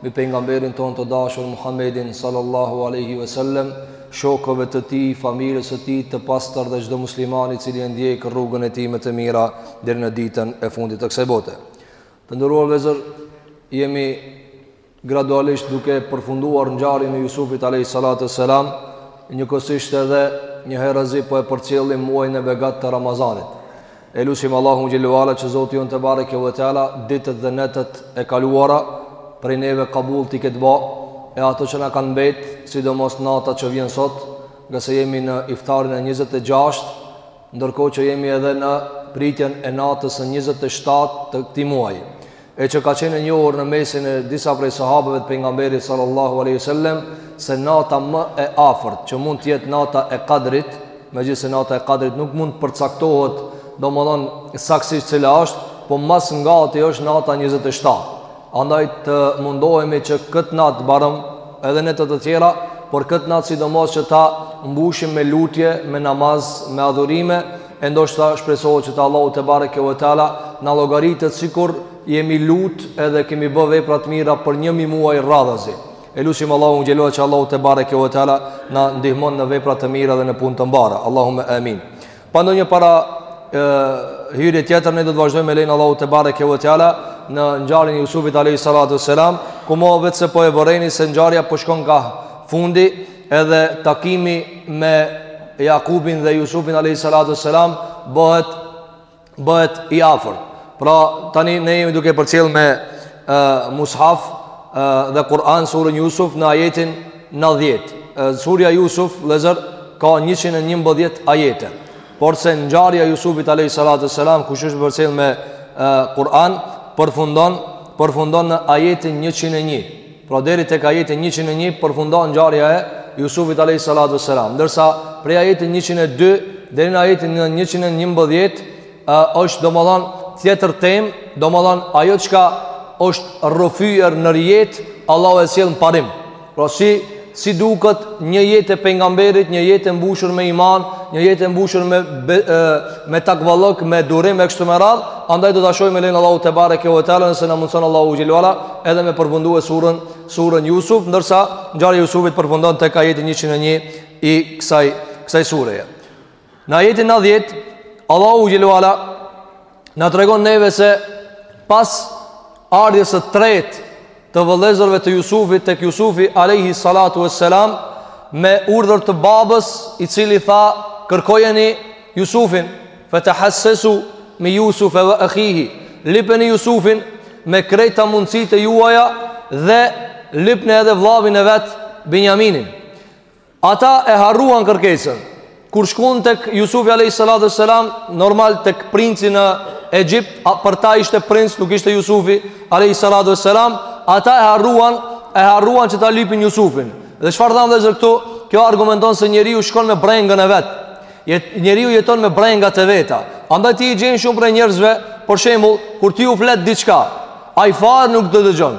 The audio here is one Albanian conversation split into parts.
mbi pejgamberin tonë të dashur Muhammedin sallallahu alaihi wasallam, shokëve të tij, familjes së tij të pastër dhe çdo muslimani i cili e ndjek rrugën e tij me të mira deri në ditën e fundit të kësaj bote. Të nderuar vëllezër, jemi gradualisht duke përfunduar ngjarjen e Jusufit alayhi salatu selam, njëkohësisht edhe njëherëzi po e përcjellim muajin e begat të Ramazanit. E lusim Allahun xhelle ve ala që Zoti jonë tebareke ve teala ditët dhe netët e kaluara prej neve kabull t'i ketë ba e ato që na kanë mbet, sidomos nata që vjen sot, ngase jemi në iftarin e 26, ndërkohë që jemi edhe në pritjen e natës së 27 të këtij muaji. e që ka qenë e njohur në mesin e disa prej sahabëve të pejgamberit sallallahu alaihi wasallam se nata më e afërt që mund të jetë nata e Kadrit, megjithëse nata e Kadrit nuk mund të përcaktohet, domethënë saktësisht cila është, po më së ngati është nata 27. Andaj të mundohemi që këtë natë barem edhe netë të tjera, por këtë natë sidomos që ta mbushim me lutje, me namaz, me adhurime, E ndoshta shpresohet që te Allahu tebareke ve teala na llogaritet sikur jemi lut edhe kemi bë vepra të mira për një mijë muaj radhazi. E lusim Allahun xhelle ve ala që Allahu tebareke ve teala na ndihmon në vepra të mira dhe në punë të mbara. Allahumma amin. Pa ndonjë para e, hyrje tjetër ne do të vazhdojmë me lejen e Allahut tebareke ve teala në ngjarjen e Jusufit alayhi salatu selam, ku mo vetë se po e vëreni se ngjarja po shkon ka fundi edhe takimi me Jakubin dhe Jusufin alayhi salatu selam bëhet bëhet i afër. Pra tani ne jemi duke përcjell me uh, mushaf uh, dhe Kur'an surën Jusuf në ajetin 90. Uh, surja Jusuf vëllezër ka 111 ajete. Porse ngjarja e Jusufit alayhi salatu selam kush është përcjell me uh, Kur'an përfundon përfundon në ajetin 101. Pra deri tek ajeti 101 përfundon ngjarja e Jusufit alayhi salatu wasalam. Ndërsa prej ajetit 102 deri në ajetin 111 është domethënë tjetër temë, domethënë ajo çka është rrëfyer në jetë, Allahu e sjell në parim. Pra si si duket një jetë e pejgamberit, një jetë e mbushur me iman, një jetë e mbushur me be, e, me takvallok, me durim e kështu me radhë, andaj do ta shohim me lejen e Allahut tebareke ve teala nëse na mundëson Allahu xhelle ve ala edhe me përfundue surën, surën Jusuf, ndërsa ngjarja e Jusufit përfundon tek ajeti 101 i kësaj kësaj sureje. Në ajetin 90, Allahu xhelle ve ala na tregon neve se pas ardhjes së tretë të vëllezërve të Jusufit tek Jusufi alayhi salatu vesselam me urdhër të babës i cili tha kërkojeni Jusufin Fetehassesu min Jusufe wa akhihi, lipeni Jusufin me krejt ta mundësit e juaja dhe lipni edhe vllavin e vet Benjaminin. Ata e harruan kërkesën. Kur shkuan tek Jusufi alayhis salatu wassalam, normal tek princi në Egjipt, a për ta ishte princ, nuk ishte Jusufi alayhis salatu wassalam, ata e harruan, e harruan që ta lipin Jusufin. Dhe çfarë thanë vllezër këtu? Kjo argumenton se njeriu shkon me brengën e vet. Jet, njeriu jeton me brengat e veta. Andaj ti i gjen shumë prej njerëzve, për shembull, kur ti u flet diçka, ai fare nuk të dëgjon.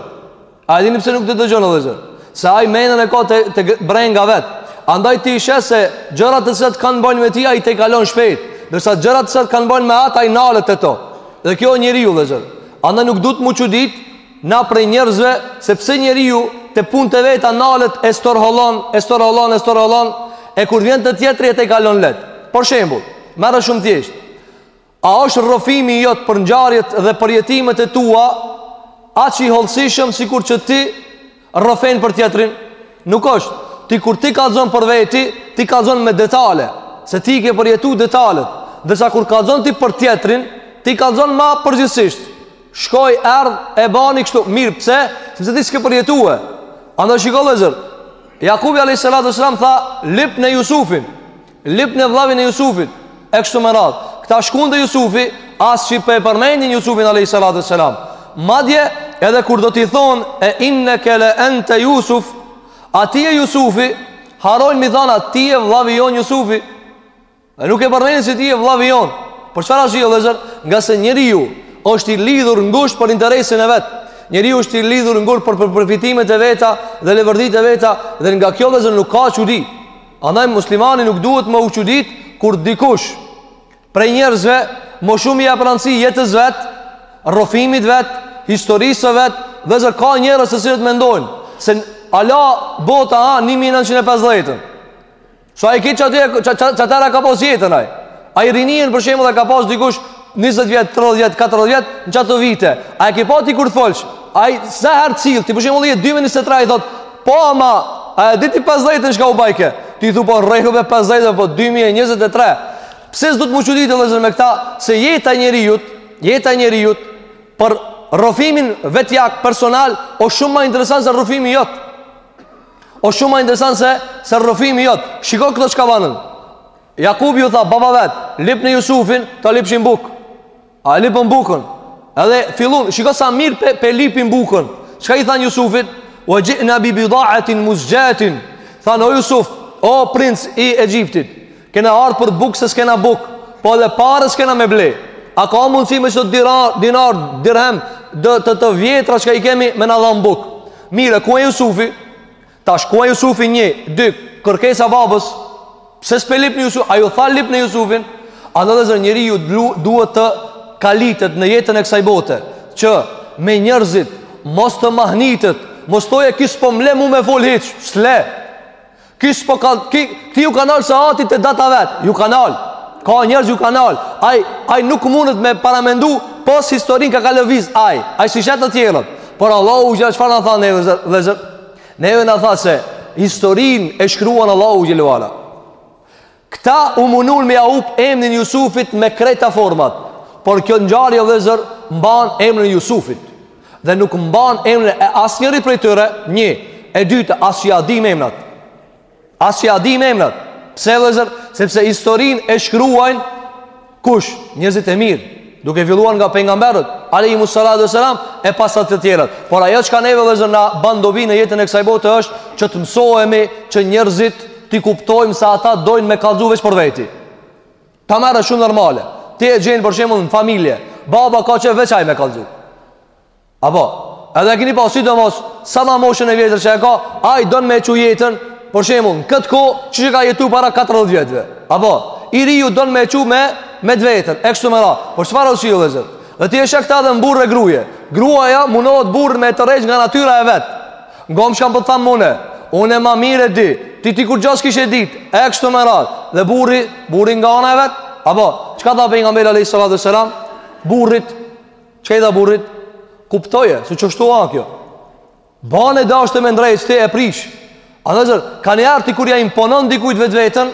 A e dini pse nuk të dëgjon vllezër? Se ai menën e ka te, te brenga vet. Andaj ti i sheh se gjërat të cilat kan me ba me ty ai t'i kalon shpejt, ndërsa gjërat të cilat kan me ba me atë ai nalet te to. Dhe kjo njeriu vllezër. Andaj nuk duhet m'u çudit Na prej njerëzve sepse njeriu te punët e veta nalet e storhollon, e storhollon, e storhollon, e kur vjen te tjetri e tejkalon let. Për shembull, merre shumë thjesht. A është rrofimi jot për ngjarjet dhe përjetimet e tua aq i hollësishëm sikur që ti Rrofen për tjetrin nuk është. Ti kur ti kallzon për veti, ti kallzon me detale, se ti i ke përjetu detalet. Ndërsa kur kallzon ti për tjetrin, ti kallzon ma përgjithsisht. Shkoi erdh e bani kështu, mirë pse? Sepse ti s'ke përjetu. Andaj shiko vllezër. Jakubi alayhis salatu wassalam tha lipne Jusufin. Lipne vllavin e Jusufit, e kështu me radhë. Këta shkun te Jusufi, as që p'e përmenin Jusufin alayhi salatu selam. Madje edhe kur do t'i thon e inne ke le ente Jusuf, a ti je Jusufi, harrojnë m'i than a ti je vllavi jon Jusufi. E nuk e përmendin si ti je vllavi jon. Për çfarë arsye vllezër? Ngase njeriu është i lidhur ngushtë për interesin e vet. Njeriu është i lidhur ngushtë për përfitimet e veta dhe leverdit e veta dhe nga kjo vllezër nuk ka çudi. Andaj muslimani nuk duhet me u çudit kur dikush prej njerëzve ma shumë i jep rënsi jetës vet, rrofimit vet, historisë vet, vllezër ka njerëz të cilët mendojnë se ala bota a 1950. Se ai qatëhera, qatëhera ka pas jetën ai. Ai rininë për shembull e ka pas dikush 20 vjet, 30 vjet, 40 vjet, në qato vite. A e ke pa ti kur folsh? Ai sa herë cill, ti për shembull je 2023 ai thot, po ama a e di ti 50-ën çka u bajke? Ti thu po re hu me 50 po 2023. Pse s'do të më çuditë vëllazër me këta se jeta e njeriut, jeta e njeriut për rrofimin vetjak personal o shumë më interesant se rrofimi jot. O shumë më interesant se rrofimi jot. Shiko këtu çka banën. Jakubi u tha baba vet, lipne Jusufin, kta lipshin bukë. A e lipën bukën? Edhe fillun, shiko sa mirë pe, pe lipin bukën. Çka i than Jusufit? Wa ji'na bi bida'atin muzjatin. Than o Jusuf, o princ i Egjiptit, kena ardh për bukë se s'kena bukë, po edhe pare s'kena me ble. A ka mundësi me çdo dinar, dinar, dirhem, të të vjetra çka i kemi me na dhan bukë. Mirë, ku a Jusufi? Tash ku a Jusufi një, dy, kërkesa babës, pse s'pe lipni Jusufin, ai ju tha lipne Jusufin, andaj vllezër njeri duhet të kalitet në jetën e kësaj bote, që me njerëzit, mos të mahnitet, mos thuje ki s'po m'le mu me fol hiç, s'le, ki s'po ka, ki, ti ju kanal se atit e data vetë, ju kanal, ka njerëz ju kanal, ai, ai nuk mundet me paramendu, pos historinë kah ka lëviz, ai, ai s'i sheh të tjerët, por Allahu xhelle, çfarë na tha vllezër, Neve na tha se historinë e shkruan Allahu Xhelle ve ala. Këta u munun me ja hup emnin Jusufit me krejt format, por kjo ngjarje vllezër mban emrin Jusufit. Dhe nuk mban emrin e asnjërit prej tyre, një, e dyta, as që ja dimë emnat. As që ja dim emrat. Pse vllezër? Sepse historinë e shkruajnë kush? Njerëzit e mirë. Duke filluar nga pejgamberët. Alejhimu salatu ve selam e pastaj të tjerët. Por ajo çka neve vllezër na ban dobi në jetën e kësaj bote është që të mësohemi që njerëzit t'i kuptojmë se ata dojnë me kallzu veç për veti. Ta marrë shumë normale. Ti e gjen për shembull në familje. Baba ka qef veç ai me kallzu. Apo, edhe e kini pa sidomos, sa ma moshën e vjetër që e ka, ai don me e çu jetën, për shembull, në atë kohë, që që ka jetu para 40 vjetëve. Apo, i riu don me e çu me, me të veten, e kështu me radhë. Për çfarë arsye vllezër? Dhe ti e sheh këta dhe në burrë e gruje. Gruaja munohet burrin me tërhjek nga natyra e vet. Ngom çka po të tham unë, unë ma mirë e di, ti ti kurgja s'kishe dit, e kështu me radhë. Dhe burri, burri nga ana e vet, Apo, çka tha pejgamberi alayhi salatu selam? Burrit Çka i tha burrit? Kuptoje, se qeshtu a kjo. Bane dashte me ndrejt, ti e prish. Andaj vllezër, ka njëherë ti kur ja imponon dikujt vetveten,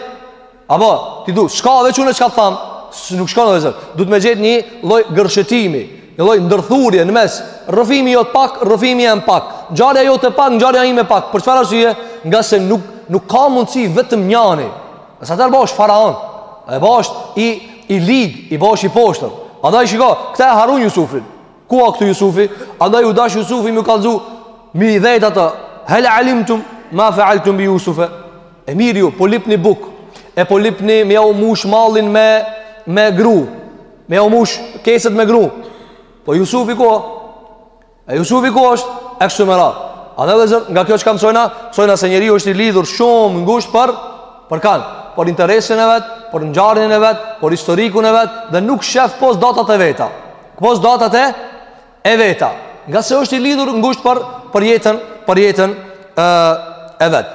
apo, ti du, çka veç unë çka tham, nuk shkon vllezër, duhet me gjet një lloj gërshetimi, një lloj ndërthurje në mes, rrëfimi jot pak, rrëfimi jem pak, ngjarja jote pak, ngjarja ime pak, për çfarë arsye, ngase nuk, nuk ka mundësi vetëm njani, Dhe se atëherë bosh faraon E bosh i, i lig E bosh i poshtër Andaj shiko Këta e harrun Jusufin Ku a këtu Jusufi Andaj u dash Jusufi Me kallzu Mi dvet ata Hel alimtum Ma fealtum bi Jusufe E mirë ju Po lipni bukë E po lipni Me jau mush mallin me Me gru Me jau mush keset me gru Po Jusufi ku a E Jusufi ku është? E kështu me radhë. E vllezër, nga kjo çka msojna, msojna se njeriu është i lidhur shumë ngusht për, për kanë, për interesin e vet, për ngjarjen e vet, për historikun e vet, dhe nuk shef pos datat e veta. Pos datat e, e veta. Ngase është i lidhur ngusht për, për jetën, për jetën e, e vet.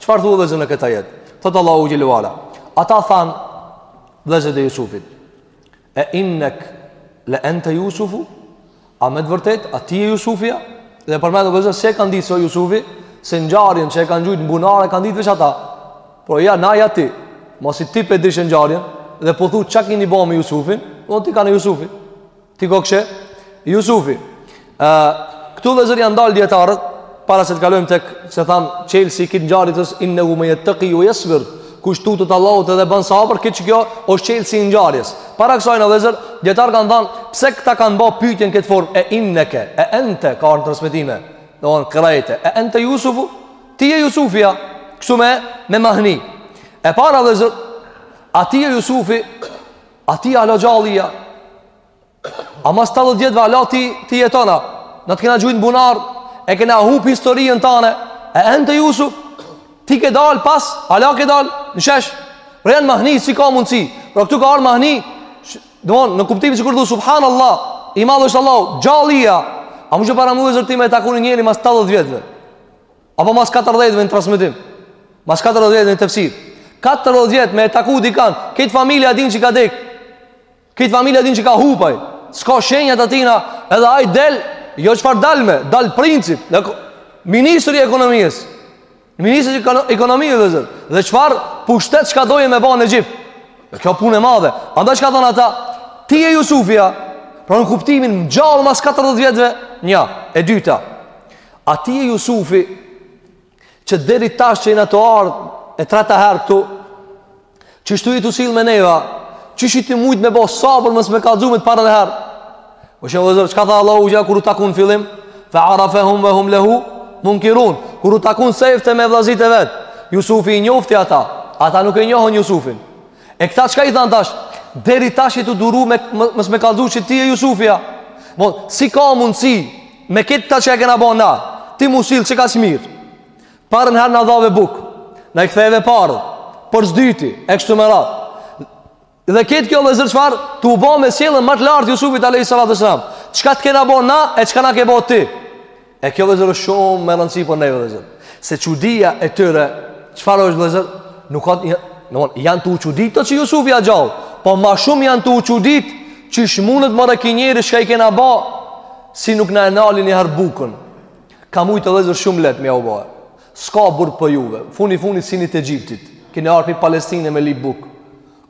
Çfarë thu vllezër në këtë ajet? Thot Allahu xhele ve ala. Ata than vllezët e Jusufit. E inneke le ente Jusufu? A me të vërtet, a ti je Jusufi a? Dhe përmendëm vllezër se e kanë ditë se o Jusufi, se ngjarjen që e kanë gjujtë në bunar, e kanë ditë veç ata. Pra ja, na ja ti, masi ti pe dishe ngjarjen, dhe po thu çka kini bo me Jusufin, dhe ti kanke Jusufi. Ti kokshe Jusufi, e këtu vllezër janë ndalë dijetarët para se të kalojmë tek se tham çelësi i kit ngjarjes innehu men jetteki ve jasbir kush i tutet Allahut edhe bën sabër këtë që kjo është çelësi i ngjarjes para kësaj vllezër dijetarët kanë thënë pse këta kanë bë pyetjen këtë formë e inneke e ente ka në transmetime domethënë kiraete e ente Jusufu ti je Jusufi a kështu me me mahni e para vllezër a ti je Jusufi A ti ala gjallë je a Mas tetëdhetë vjetëve ala ti, ti jeton a Na të kena gjujt në bunar E kena hup historinë tane E ente Jusuf Ti ke dalë pas Ala ke dalë Në shesh Pra janë mahni Si ka mundësi Pra këtu ka ardh mahni Domethënë Në kuptimin sikur thu Subhan Allah I madh është Allahu Gjallë je a A mun e paramendon vllezër ti me e taku një njeri mas tetëdhetë vjetëve Apo mas 40 vjetve në transmetim Mas 40 vjetve në tefsir 40 vjet me e taku dikan Krejt familja din që ka dek Krejt familja din që ka hup aj S'ka shenja të tina Edhe aj del Jo çfarë dalme Dal princi dhe, Ministri i ekonomisë Ministri i ekonomisë vllezër Dhe çfarë pushteti çka dojke me ba në Egjipt Dhe kjo punë e madhe Andaj çka thonë ata Ti je Jusufi a Pra në kuptimin gjallë mas 40 vjetëve Nja, e dyta A ti je Jusufi Që deri tash që jena tu ardhë E treta herë këtu Qështu je tu u sillë me neva Qysh ki mujtë me bo sabër Mos me kallzu me të parën herë Po shohim vllezër Çka tha Allahu xhele kur u takun fillim Fe arafehum ve hum lehu Munkirun Kur u takun sefte me vllazit e vet Jusufi i njofti ata Ata nuk e njohën Jusufin E këta çka i thanë tash Deri tash je tu duru me, Mos me kallzu që ti je Jusufi a Mon, Si ka mundësi Me këta çka kena bo na Ti m'u sillë kaq mirë Parën herë na dhave bukë Na i ktheve paret Për së dyti E kështu me radhë Dhe krejt kjo vllezër çfarë Tu bo me sjelljen më të lartë të Jusufit Alejhi Salatu ve Selam Çka të kena bo na E çka na ke bo ti E kjo vllezër shumë me rëndësi për neve vllezër Se çudia e tyre Çfarë është vllezër Nuk ka të Në janë tu u çuditë që Jusufi o gjallë Po ma shumë janë tu u çudit Qysh munet more ky njeri Çka i kena ba Si nuk na e nali një herë bukën Ka mujtë vllezër shumë lehtë me jau ba S'ka bukë për juve Funi funit s'jeni t'Egjiptit Keni ardh pi Palestine me lyp bukë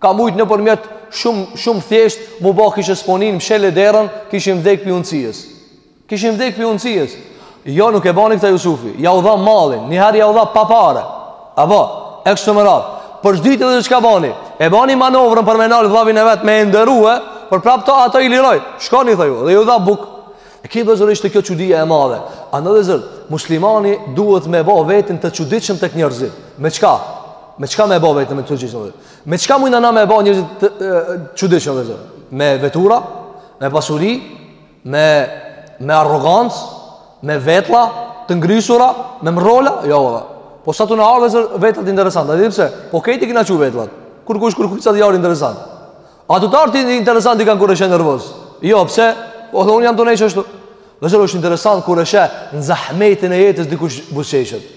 Ka mujtë nëpërmjet shumë, shumë thjesht Mu ba kishe s'po nin mshele derën Kishin vdek pi unsisë Kishin vdek pi unsisë Jo nuk e bani këta Jusufi Ja u dha mallin Një herë ja u dha pa pare Apo, e kështu me radhë. Për s'dyti vllezër çka bani? E bani manovrën për me nalë vllavin e vet me e nderue, por prapë ata i liroi. Shkoni, thë ju, dhe ju dha bukë. E ki vllezër ishte kjo çudia e madhe. Andaj vllezër, muslimani duhet me bo vetin të çuditshëm tek njerëzit. Me çka? Me çka me bo vetin të çuditshëm vllezër? Me çka mujna na me bo njerëzit të çuditshëm vllezër? Me vetura? Me pasuri? Me me arrogancë, me vetlla të ngrysura, me mrrola, jo valla. Po s'a tu na ardhë vetllat interesant, a di pse? Po krejt i kena çu vetlat. Kurkush kurkujt s'a tu i ardhë interesant. A tu t'ardhë ty interesant dikan kur e sheh nervoz? Jo, pse? Po edhe unë jam tu nejt qashtu. Vllezër është interesant kur e sheh në zahmetin e jetës dikush buzëqeshet.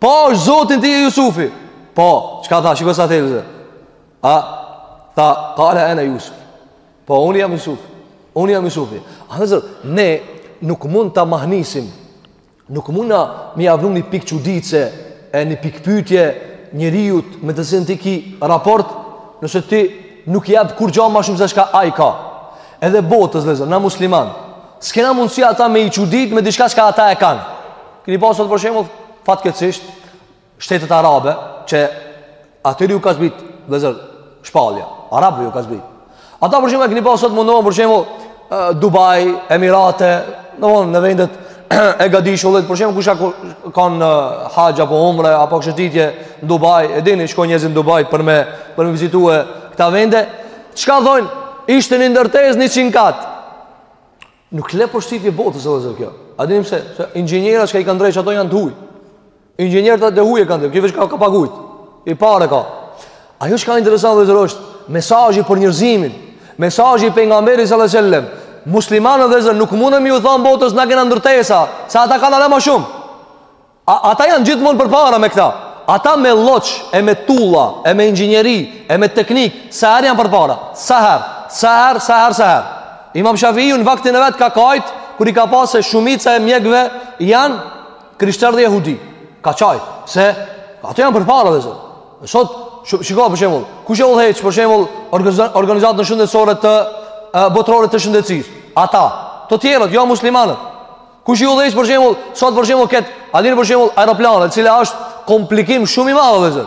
Pashë Zotin ti je Jusufi. Po, çka tha, shiko ça tha vllezër. A tha, qala ana Yusuf. Po unë jam Jusuf. Unë jam Jusufi. A vllezër, ne nuk mund ta mahnisim. Nuk mundna me ia vnu një pikëçuditëse e një pikëpyetje njeriut me të cilin ti ki raport, nëse ti nuk i jep kurgja ma shumë se çka ai ka. Edhe botës vllezër, na muslimant s'kena mundësi ata me i çudit me diçka çka ata e kanë. Keni pa sot për shembull fatkeqësisht shtetet arabe që atyre ju ka zbrit, vllezër, shpallja, arabëve ju ka zbrit. Ata për shembull a keni pa sot mundohen për shembull Dubai, Emirate, domthonë në vendet e gadishullit, për shembull kush ka kanë haxh apo umre apo shëtitje në Dubai, e dini shkojnë njerëzit në Dubai për me për me vizitue këta vende, çka thonë? Ishte një ndërtesë 100 kat. Nuk le përshtypje botës vllezër kjo. A dini pse, se inxhinierët çka i kanë ndreq ato janë të huaj. Inxhinierët ato të huaj e kanë ndreq, ky veç ka pagu. Ai pare ka. Ajo çka interesant vllezër është mesazhi për njerëzimin, mesazhi i pejgamberit sallallahu alejhi ue selem, muslimanët vllezër nuk mundemi ju thanë botës na kena ndërtesa, se ata kanë edhe ma shumë. A, ata janë gjithmonë përpara me këta. Ata me lloç, e me tulla, e me inxhinieri, e me teknik, sa herë janë përpara. Sa herë, sa herë, sa herë, sa herë. Imam Shafiu në vaktin e vet ka kajtë, kur i ka pa se shumica e mjekve janë krishter dhe jehudi. Ka qajtë, se ata janë përpara vllezër. Sot, shiko për shembull, kush e udhëheq për shembull organizatën shëndetësore të botërore të shëndetësisë? Ata, të tjerët, jo muslimanët. Kush i udhëheq për shembull, sot për shembull kët, a dini për shembull aeroplanet, cila është komplikim shumë i madh vllezër.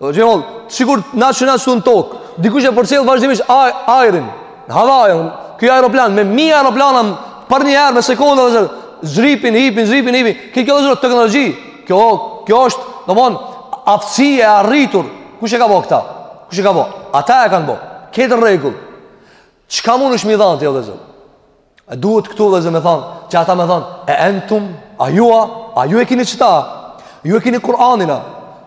Për shembull, sikur na shënon sun tok, dikush e përcjell vazhdimisht ajrin, havajën, ky aeroplan me mijë aeroplana për një herë me sekonda vllezër. Zripin, hipin, zripin, hipin. Kë kjo është teknologji? Kjo, kjo është, domthon, aftësi e arritur. Kush e ka bo këtë? Kush e ka bo? Ata e kanë bo. Këtë rregull. Çka munesh ti me i dhanë atij vllezër? A duhet këtu vllezër me thanë, që ata me thanë, e entum, a ju a, a ju e kini qeta, ju e kini Kur'anin a,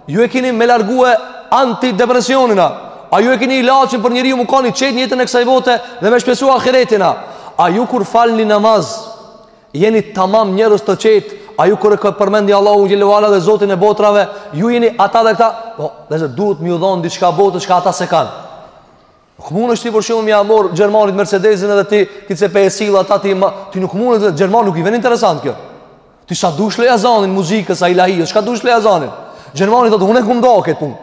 ju e kini me largu antidepresionin a, a ju e kini ilaçin për njeriu me kanë i qetë n'jetën e kësaj bote dhe me shpëtu ahiretin a, a ju kur falni namaz, jeni tamam njerëz të qetë, a ju kur e përmendni Allahun xhelle ve ala dhe Zotin e Botrave, ju jeni ata dhe këta, no, vllezër duhet me i dhonë diçka botës, çka ata s'e kanë. Nuk munesh ti për shembull me ia marrë Gjermanit Mercedesin edhe ti Ti qe pe e silla ta ti ma Ti nuk munesh Gjermanit nuk i vjen interesant kjo Ti sa dush lshoja zanin muzikës a ilahies Çka dush lshoja zanin Gjermani thotë unë e kum ba këtë punë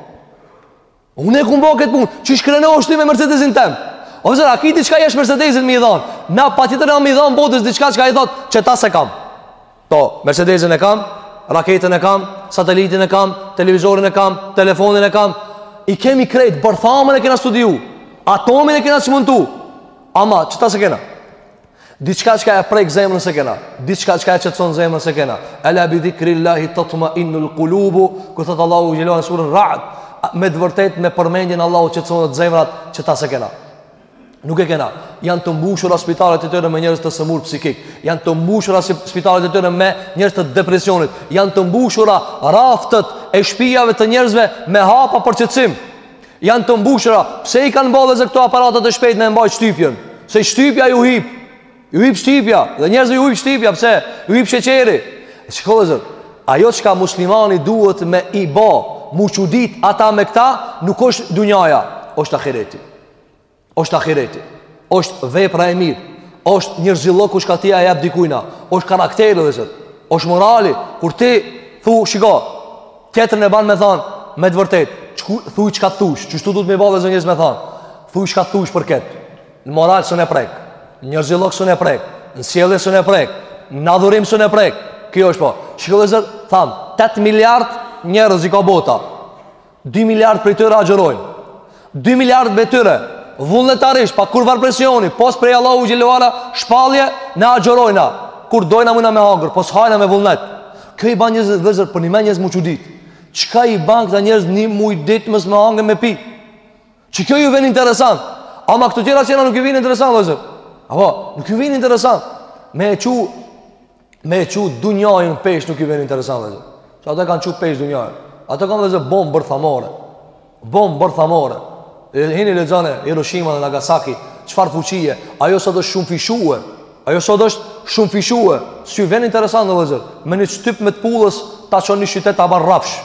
Unë e kum ba këtë punë Qysh krenohesh ti me Mercedesin tem O vllezër, a ki diçka jashtë Mercedesit me i dhanë Na patjetër me i dhanë botës Diçka çka i thotë qeta s'e kam Po, Mercedesin e kam, raketën e kam, satelitin e kam, televizorin e kam, telefonin e kam. I kemi krejt, bërthamën e kena studiu, atomin e kena çmontu. Ama, qeta s'e kena. Diçka çka e prek zemrën s'e kena, diçka çka e qetëson zemrën s'e kena. Ela bi dhikrillahi tatmainnul kulubu, kur thotë Allahu xhelle ve ala n'suren Ra'd, me të vërtetë me përmendjen e Allahut qetësohen zemrat qeta s'e kena. Nuk e kena. Janë të mbushura spitalet e tyre me njerëz të sëmurë psikik. Janë të mbushura spitalet e tyre me njerëz të depresionit. Janë të mbushura raftët e shpijave të njerëzve me hapa për qetësim. Janë të mbushura. Pse i kanë ba vllezër këto aparatet e shpejtë me mbaj shtypjen? Se shtypja ju hip. Ju hip shtypja dhe njerëzve ju hip shtypja pse? Ju hip sheqeri. Shiko vllezër. Ajo çka muslimani duhet me i ba, mu çudit ata me këta, nuk është dunjaja, është ahireti. është ahireti, është vepra e mirë, është njerëzillëku çka ti ia jep dikujna, është karakteri vllezër, është morali, kur ti thu shiko, tjetrin e ban me thanë, me të vërtet, qku, thuj çka thush, qeshtu duhet me ba vllezër njerëz me thanë, thuj çka thush për ketë, në moral s'un e prek, njerëzillëk s'un e prek, në sjellje s'un e prek, në adhurim s'un e prek, kjo është po, shiko vllezër, thamë, 8 miliard njerëz i ka bota, 2 miliard prej tyre agjërojnë. 2 miliard prej tyre vullnetarisht, pa kurfarë presioni, pos prej Allahut xhelle ve ala, shpallje, na agjërojna. Kur dojna mujna me hangër, po s'hajna me vullnet. Kjo i ban njerëz vllezër, përnime njerëz mu çudit. Çka i ban këta njerëz një muj ditë mos me hangër me pi? Qekjo ju vjen interesant. Ama këto tjera qena nuk ju vin interesant, vllezër. Apo, nuk ju vin interesant. Me e çu me e çu dunjanë pesh nuk ju vjen interesant vëllezër se ata e kanë çu pesh dunjanë ata kanë vëllezër bomë bërthamore bomë bërthamore hini lexone Hiroshima dhe Nagasaki çfarë fuqie ajo sot është shumëfishue ajo sot është shumëfishue s'ju vjen interesant vëllezër me një shtypme të pullës ta çon një qytet ta ban rrafsh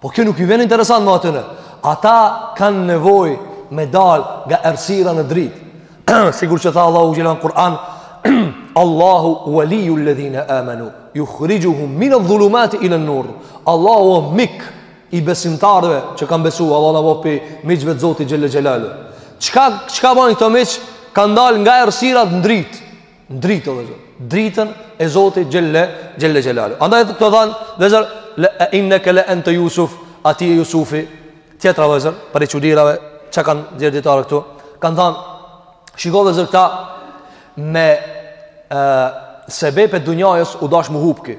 Po kjo nuk i vjen interesant më atyne. Ata kanë nevojë me dal nga errësira në dritë. Sikur që tha Allahu në Kur'an, Allahu waliu alladhina amanu yukhrijuhum min adh-dhulumati ila an-nur. Allahu o mik i besimtarëve që kanë besu Allahu na bëftë pi miqve të Zotit xhele xhelalu. Çka çka bani këto miq? Kan dal nga errësira në dritë. N'dritë, o vëllezër. N'dritën e Zotit xhele xhelalu. Andaj këta thanë, vëllezër, e inneke le ente Jusuf, a ti je Jusufi, tjetra vëllezër, prej çudirave, çka kanë dijetarë dijetarë këtu, kanë thanë, shiko vëllezër këta, me e, sebepet e dunjasë u dash m'u hup ky.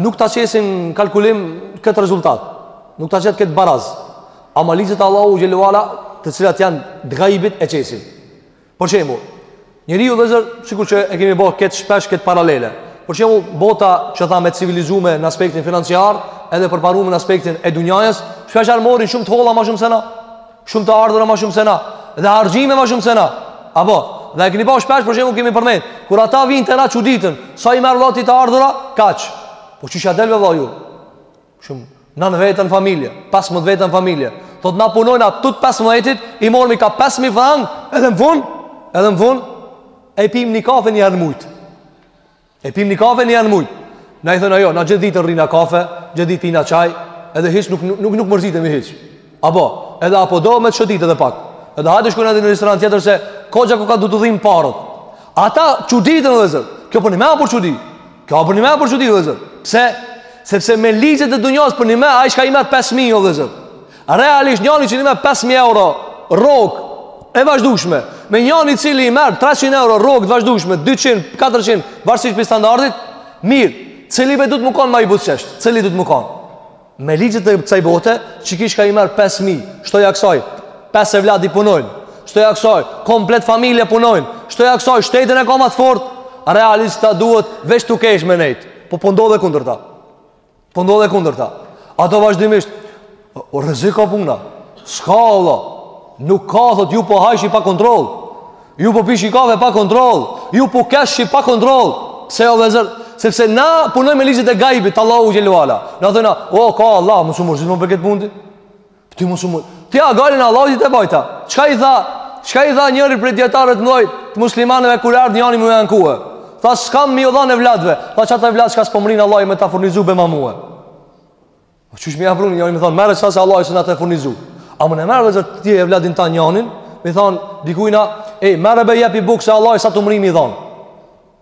Nuk ta qesin kalkulim këtë rezultat. Nuk ta qet këtë baraz. Ama ligjet e Allahu xhele ve ala, të cilat janë të gajbit e qesin. Për shembull, njeriu vëllezër, sikur që e kemi bërë këtë shpesh këtë paralele. Për shembull, bota që është ma e civilizume në aspektin financiar, edhe përparume në aspektin e dunjasë, shpeshherë marrin shumë të holla ma shumë se na. Shumë të ardhura ma shumë se na dhe harxhime ma shumë se na. Apo, dhe e keni pa shpesh për shembull kemi përmend, kur ata vijnë te na çuditen, sa i merr vllai ti të ardhura, kaq. Po çu ja del vëlla ju. Shumë na veta n'familje, 15 veta n'familje. Thot na punojna të tut 15-it, i marrim ka 5000 frank, edhe në fund, edhe në fund e pim një kafe një herë në muj. E pim një kafe një herë n'muj. Na i thom jo, na gjithë ditën rrina n'kafe, gjithë ditë pina çaj, edhe hiç nuk, nuk, nuk, nuk mërzitemi hiç. Apo, edhe apo do me çdo ditë edhe pak. Edhe hajde shkojna edhe në restoran tjetër se koxha ku ka do t'u dhimb paret. Ata çuditen vëllezër, kjo përnime a për çudi. Kjo përnime a për çudi vëllezër. Pse? Sepse me ligjet e dunjas përnime, ai çka i merr 5.000 o vëllezër. Realisht njani i cili i merr 5.000 euro rrogë e vazhdushme, me njani i cili i merr 300 euro rrogë të vazhdushme, 200, 400, varësisht pi standardit, mirë, cili më duhet me kon ma i buzëqesht, cili duhet me kon. Me ligjet e kësaj bote, që ky çka i merr 5.000, shtoja ksaj, se vllai punon, shtoja ksaj, komplet familja punojnë, shtoja ksaj, shtetin e ka ma t'fort, realisht ai duhet veç tu kesh me nejtë, po po ndodh e kundërta. Po ndodh e kundërta Ato vazhdimisht O rrezik o puna Ska ola Nuk ka thot ju po hajshi pa kontroll Ju po pishi kafe pa kontroll Ju po keshshi pa kontroll Pse o vëllezër Sepse na punojm me ligjet e gajbit Allahu xhele ve ala Na thojna O ka Allah Mos u mërzit mo për këtë mundi Ti mos më. Ti a galën Allahut te bajta. Çka i tha? Çka i tha njëri prej dietarëve të mëdhtë, të muslimanëve kur ardhi njani me u anku? Tha s'kam me u dhanë evladëve. Tha qat evlad çka s'po mrin Allahu me ta furnizu bjema mua. Po qysh m'i afron njani me thonë, merre qëta se Allahu s'na të furnizu. A mun e merr vetë ti evladin tan njanin? Me i thonë dikujna, ej merr be jepi bukë se Allahu sa të mrin i dhon.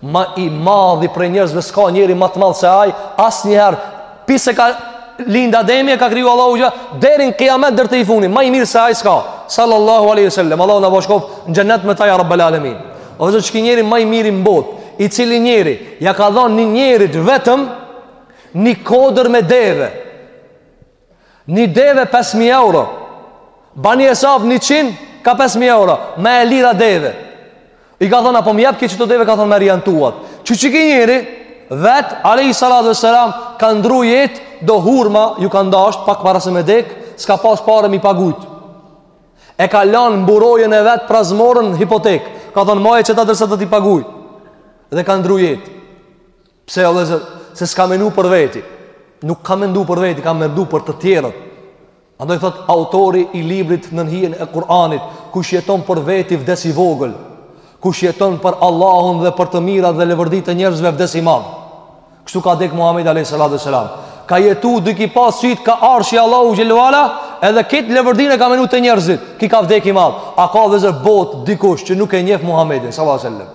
Ma i madhi prej njerëzve s'ka njeri ma të madh se ai, asnjëherë prej se ka lind Ademi e ka kriju Allahu deri në kijamet deri te i funi. Ma i mirë se ai s'ka. Sallallahu alaihi wasallam. Allahu na bashkof në xhennet me ta ya rabbel alamin. O vllezër qiki njeri ma i miri në botë, i cili njeri ja ka dhanë një njerit vetëm një kodër me deve. Një deve 5.000 euro Bani hesap njëqin Ka 5.000 euro Ma e lira deve I ka thonë a po m'i jep krejt qëto deve Ka thonë merri janë tuat Qe qiki njeri Vet alayhi salatu wasalam Ka ndru jet Do hurma ju kanë dasht Pak para se me dek S'ka pas pare me i pagujt E ka lanë mburojën e vet Parzmoren hipotekë Ka thonë maje qëta derisa të t'i paguj Dhe ka ndru jet Pse o vëllezër, se s'ka mendu për veti. Nuk ka mendu për veti, ka mendu për të tjerët. Andaj thot autori i librit nën hijen e Kur'anit, kush jeton për veti vdes i vogël. Kush jeton për Allahun dhe për të mirat dhe levërditë e njerëzve vdes i madh. Kështu ka dek Muhamedi alayhi salatu wasalam. Ka jetu duke pas sytë ka arshi i Allahut xhelle ve ala, edhe krejt levërdinë e ka menu te njerëzit. Ky ka vdek i madh. A ka o vllezër n'botë dikush që nuk e njef Muhamedin sallallahu alaihi wasallam?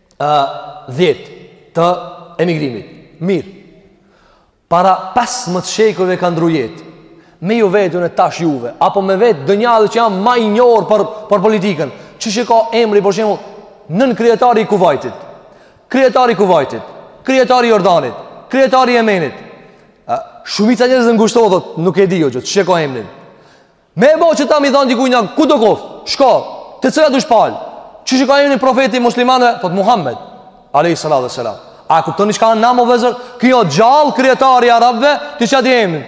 ë 10 të emigrimit. Mirë. Para 15 shekujve ka ndru jetë. Me ju vetë unë tash juve, apo me vetë ndonja edhe që janë ma i njohur për, për politikën. Qysh e ka emrin, për shembull, nënkryetari i Kuvajtit, kryetari i Kuvajtit, kryetari i Jordanit, kryetari i Jemenit. Shumica njerëzve ngushtohet, nuk e di jo që, qysh e ka emrin. Me e bo qëta me i thanë dikujna Kudo koft? Shko Te cila dush palë Qysh e ka emrin profeti i muslimanve Thot Muhammed alayhi salatu wasalam A e kuptoni çka a nami o vllezër Ky o gjallë kryetari i arabve Ti s'ja di emnin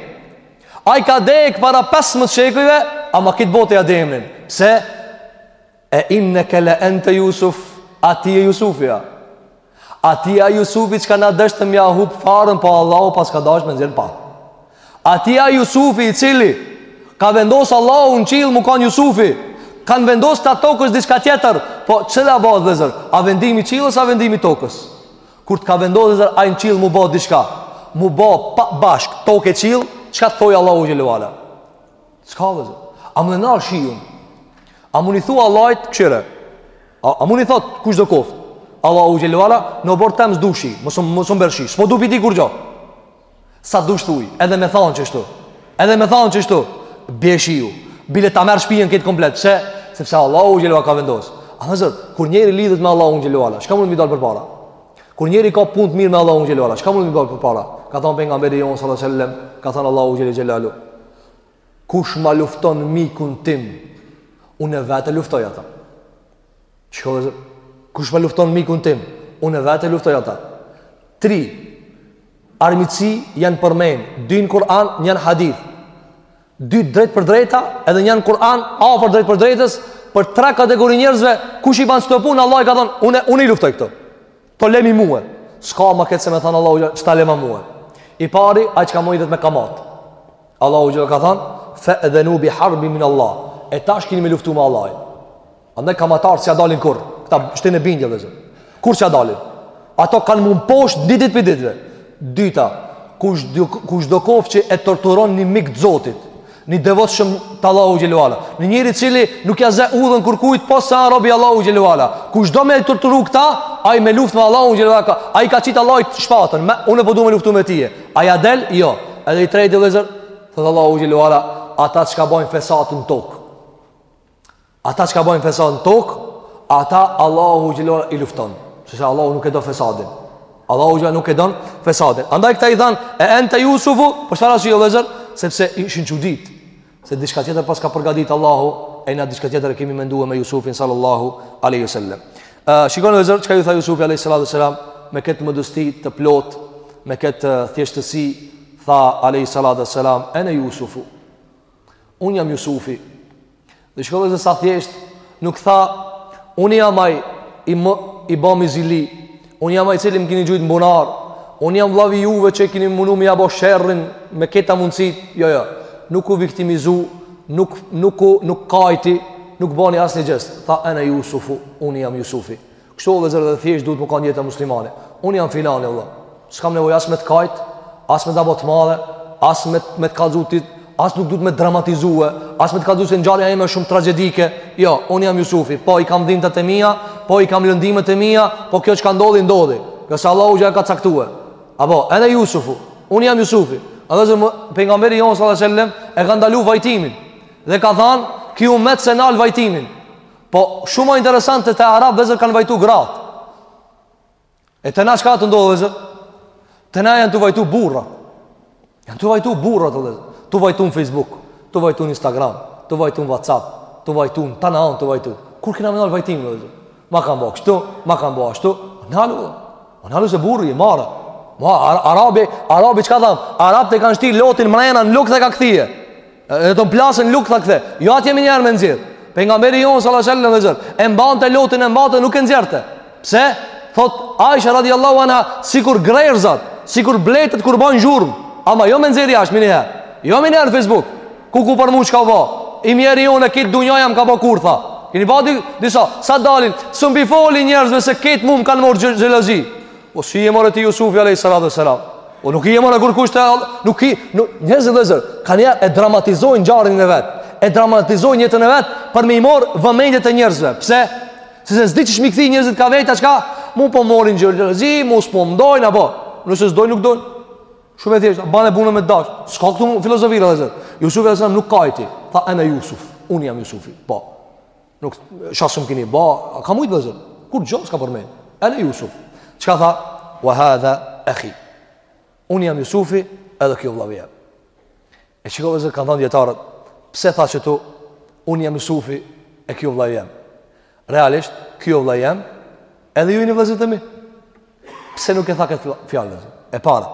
Ai ka dek para 15 shekujve Ama krejt bota ja din emnin Pse E inneke le ente Jusuf, a ti je Jusufi a? A ti je Jusufi që kena dashtë me ja hup farën, po Allahu paska dashtë me nxjerrë pa. A ti je Jusufi i cili, ka vendosë Allahu në qiell m'u kanë Jusufi, kanë vendosë këta tokës diçka tjetër, po cila bahet vllezër, a vendimi i qillës, a vendimi i tokës? Kur të ka vendosë vllezër, Ai në qiell m'u ba diçka, m'u ba pa, bashkë, tokë e qiell, çka të thoi Allahu xhelle ve ala? Çka vllezër? A mun e nal shiun? A mun i thu Allahit këshire? A, a mun i thot kushdo koft Allahu xhelalu ala në oborr tem s'du shi, mos mos um bjer shi. S'po du pi ti kurgjo. Sa dush thuj, edhe me thon qështu. Edhe me thon qështu, bje shiu. Bile ta merr shpijën këtë komplet, pse? Sepse Allahu xhelalu ka vendos. A vllezër, kur njeri lidhet me Allahu xhelalu ala, çka mundet me i dal përpara? Kur njeri ka punë të mirë me Allahu xhelalu ala, çka mundet me i dal përpara? Ka thon pejgamberi jon sallallahu alaihi wasallam, ka thon Allahu xhelalu ala. Kush ma lufton mikun tim Unë vetë e luftoj ata Çka vllezër? Kush ma lufton mikun tim Unë vetë e luftoj ata Tri armiqësi janë përmen Dy në Kur'an nja n'hadith Dy drejtpërdrejta Edhe nja n'Kur'an Afër drejtpërdrejtës Për tre kategori njerëzve Kush i ban qëto punë Allahu ka thonë Unë, unë i luftoj këto Po lemi mue. S'ka ma keq se me thanë Allahu xhele, qëta lema mue. I pari, ai çka merret me kamat. Allahu xhele ka thanë, fe'dhenu bi harbin min Allah. E tash kini me luftu me Allah. Andaj kamatarët s'ja dalin kurr. Këta shtine n'bindje vllezër. Kurr s'ja dalin. Ata kanë me u mposht një ditë pi ditëve. Dyta, kush, kushdo koftë që e torturon një mik të Zotit. Një devotshëm të Allahu xhele ue ala Një njeri i cili nuk ja zë udhën kurkujt Po se an rob i Allahu xhele ue ala Kushdo me e torturu këta Ai me luft me Allahu xhele ue ala Ai i ka qitë Allahit shpatën me, Unë po du me luftu me tyje A ja del? Jo Edhe i treti vllezër Thotë Allahu xhele ue ala Ata çka bojnë fesad n'tokë Ata çka bajnë fesad në tokë, ata Allahu xhelal i lufton. Sepse Allahu nuk e do fesadin. Allahu xhelal nuk e don fesadin. Andaj këta i thanë, "E ente Yusufu?" Për çfarë arsye, o vllezër? Sepse ishin çudit. Se diçka tjetër paska përgatitur Allahu, e na diçka tjetër e kemi menduar me Yusufin sallallahu alaihi wasallam. Uh, Shikoni vllezër, çka ju tha Jusufi a.s. Me këtë modesti të plot Me këtë thjeshtësi Tha a.s. Ene Jusufu Unë jam Jusufi. Dhe shikoni vllezër sa thjesht nuk tha unë jam ai i më, i bami zili. Unë jam ai i cili më keni gjujt n'bunar. Unë jam vllavi juve që keni mundu me ja bo sherrin me gjitha mundësit. Jo, jo. Nuk u viktimizu, nuk nuk u nuk kajti, nuk bani asnjë gjest. Tha ene Jusufu, unë jam Jusufi. Kështu o vllezër e thjesht duhet me kanë jeta e muslimanit. Unë jam filani, Allah. S'kam nevoj as me të kajtë, as me ta bo t'madhe, as me, me të kallzu ty, as nuk duhet me dramatizue, as me të kallzu se ngjarja ime shumë tragjedike. Jo, unë jam Jusufi, po i kam dhimtë e mija, po i kam lëndimet e mija, po kjo çka ndodhi, ndodhi. Nëse Allahu xhele e ka caktue. Apo, ene Jusufu, unë jam Jusufi. A vllezër, pejgamberi jonë, sallallahu alaihi wasallam, e ka ndalu vajtimin. Dhe ka thanë, ky umet s'e nal vajtimin. Po shumë më interesant te arabët vllezër kanë vajtu gratë. E te na çka tu ndodh vllezër? Te na janë tu vajtu burrat. Janë tu vajtu burrat vllezër. Tu vajtu në Facebook, tu vajtu në Instagram, tu vajtu në Whatsapp, tu vajtu në tana anët tu vajtu. Kur kina me nal vajtimin vllezër? Ma kanë bo kështu, ma kanë bo ashtu. Nalu, nalu se burri e man. Ma, arabi, arabi çka thamë? Arabët e kanë shti lotin mrena në lukth e ka kthye. E të plas në lukth tha kthe Jo atje meniherë me nxjerr Pejgamberi jonë sallallahu alejhi selem vllezër E mbante lotin e mbante nuk e nxjerrte Pse? Thot Aisha radiallahu anha Sikur grerëzat Sikur bletët kur banë zhurmë Ama jo me nxjerr jashtë meniherë Jo meniherë në Facebook Kuku për mu çka m'ka ba I mjeri unë e krejt dunjaja m'ka ba kurtha Kini pa di, disa Sa dalin S'un pi folin njerëzve se krejt mu më kanë morë xhelozi Po s'je more ti Jusufi alayhi salatu selam. Po nuk je more kurkush ti nuk i nuk njerëz vllezër kanë ja e dramatizojnë ngjarjen e vet. E dramatizojnë jetën e vet për me i marr vëmendjet e njerëzve. Pse? Sepse s'di qysh me i kthy njerëzit ka vetja çka mu po morin xhelozi, mu s'po mdojn apo. Nëse s'dojnë nuk dojnë. Shumë e thjeshtë, bane punën me t'dash. S'ka këtu filozofi vllezër. Jusufi alayhi salam nuk kajti. Tha ana Jusuf, unë jam Jusufi. Po. Nuk tha shumë keni ba, ka mujtë vllezër. Kurgjo s'ka përmen. Ene Jusuf. Çka tha? Wa hadha ehi. Unë jam Jusufi edhe ky o vllavi jem. E çka vllezër kanë thënë djetarët, pse tha qetu, unë jam Jusufi e ky o vllavi jem. Realisht, ky o vllavi jem, edhe ju jeni vllezërit e mi. Pse nuk e tha këtë fjalë vllezër? E para.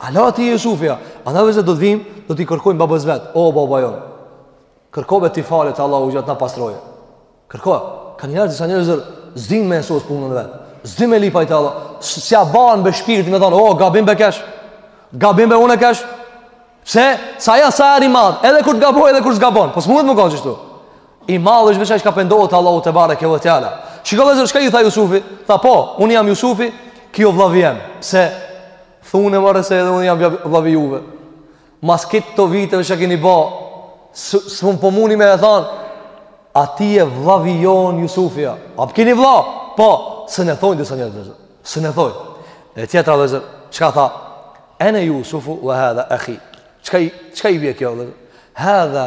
Alati Jusufja, ana vllezër do të vijnë, do t'i kërkojnë babës vet. O baba jon. Kërkove ti falje te Allahu që t'na pastroje. Kërko, ka njerëz disa njerëz s'din me e sos punën e vet. S'din me lyp aj te Allahu. S'ja ban be shpirti me thon, "O gabim be kesh." Gabim be unë kesh. Pse? Se ai, se ai i madh, edhe kur të gaboj edhe kur s'gabon. Po s'mundet me kon qashtu. I madh është veç ai që pendohet te Allahu tebareke ve teala. Shiko vllezër çka i tha Jusufi? Tha po, un jam Jusufi, ky o vllavi jem. Pse? Thune more se edhe un jam vllavi juve. Mas krejt kto vite që keni bë, s'un po muni me e thon. A ti je vllavi jon Jusufi? A po keni vlla? Po, s'un e thon disa njerëz. S'un e thon. E tjetra vllezër, çka tha? Ana Jusufu wa hadha akhi. Çka çka i bie kjo vllezër? Hadha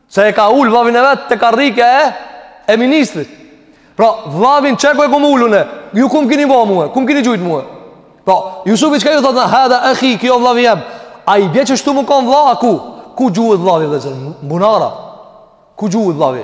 Se e ka ul vllavin e vet te karrikja e ministrit. Pra, vllavin qe ku e kom ul une. Ju ku m'keni bo mua, ku m'keni gjujt mua. Pra, Jusufi çka ju thotë, "Hadha akhi, ky o vllavi jem." A i bie qeshtu me kon vlla ku? Ku gjuhet vllavi vllezër? N'bunar a? Ku gjuhet vllavi?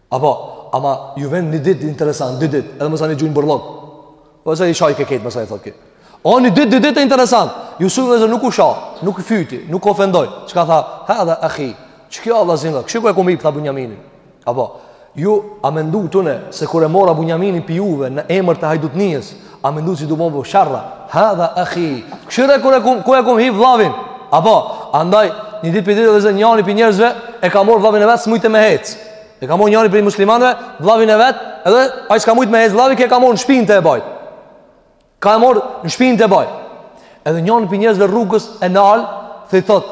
Apo, ama ju vjen një dit interesant, dy dit, edhe masanej gjujnë bërllok. Pse i shajke krejt, masanej thotke. O, një dit, dy dit e interesant. Jusufi vllezër nuk u sha, nuk fyti, nuk ofendoi. Çka tha, hadha akhi, qëkjo vllazinllëk, kshyr ku e kum hip tha Bunjaminin. Apo, ju a mendu të ne, se kur e mora Bunjaminin pi juve në emër të hajdutnijës, A mendut se du me bo sherr a Hadha akhi Kshyre ku e kum, ku e kum hip vllavin Apo, andaj Një dit prej ditëve vllezër njani prej njerëzve E ka mor vllavin e vet s'mujke me hec E ka mor njani prej muslimanve Vllavin e vet Edhe ai s'ka mujtë me hec vllavi Ky e ka mor në shpinë tu e bajt E ka mor në shpinë tu e bajt Edhe njani prej njerëzve rrugës e nal Dhe i thot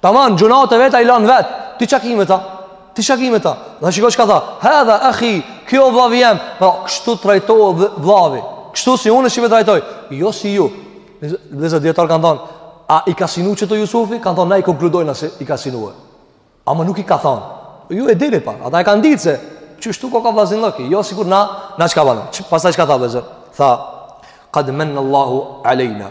Taman gjunahet e veta i lan vet. Ti çka ke me ta? Ti çka ke me ta? Dhe shiko çka tha. Hadha akhi, ky o vllavi jem. Po kështu trajtohet vllavi. Kështu si unë që e trajtoj. Jo si ju. Disa dijetarë kan thon, a i ka sinu qëto Jusufi? Kan thon na i konkludojmë se i ka sinu. Ama nuk i ka thon. Ju e dini pa. Ata e kanë ditë se qështu koka vllazinllëki. Jo sikur na na çka bam. Pastaj çka tha vllezër? Tha Qad manna Allahu alejna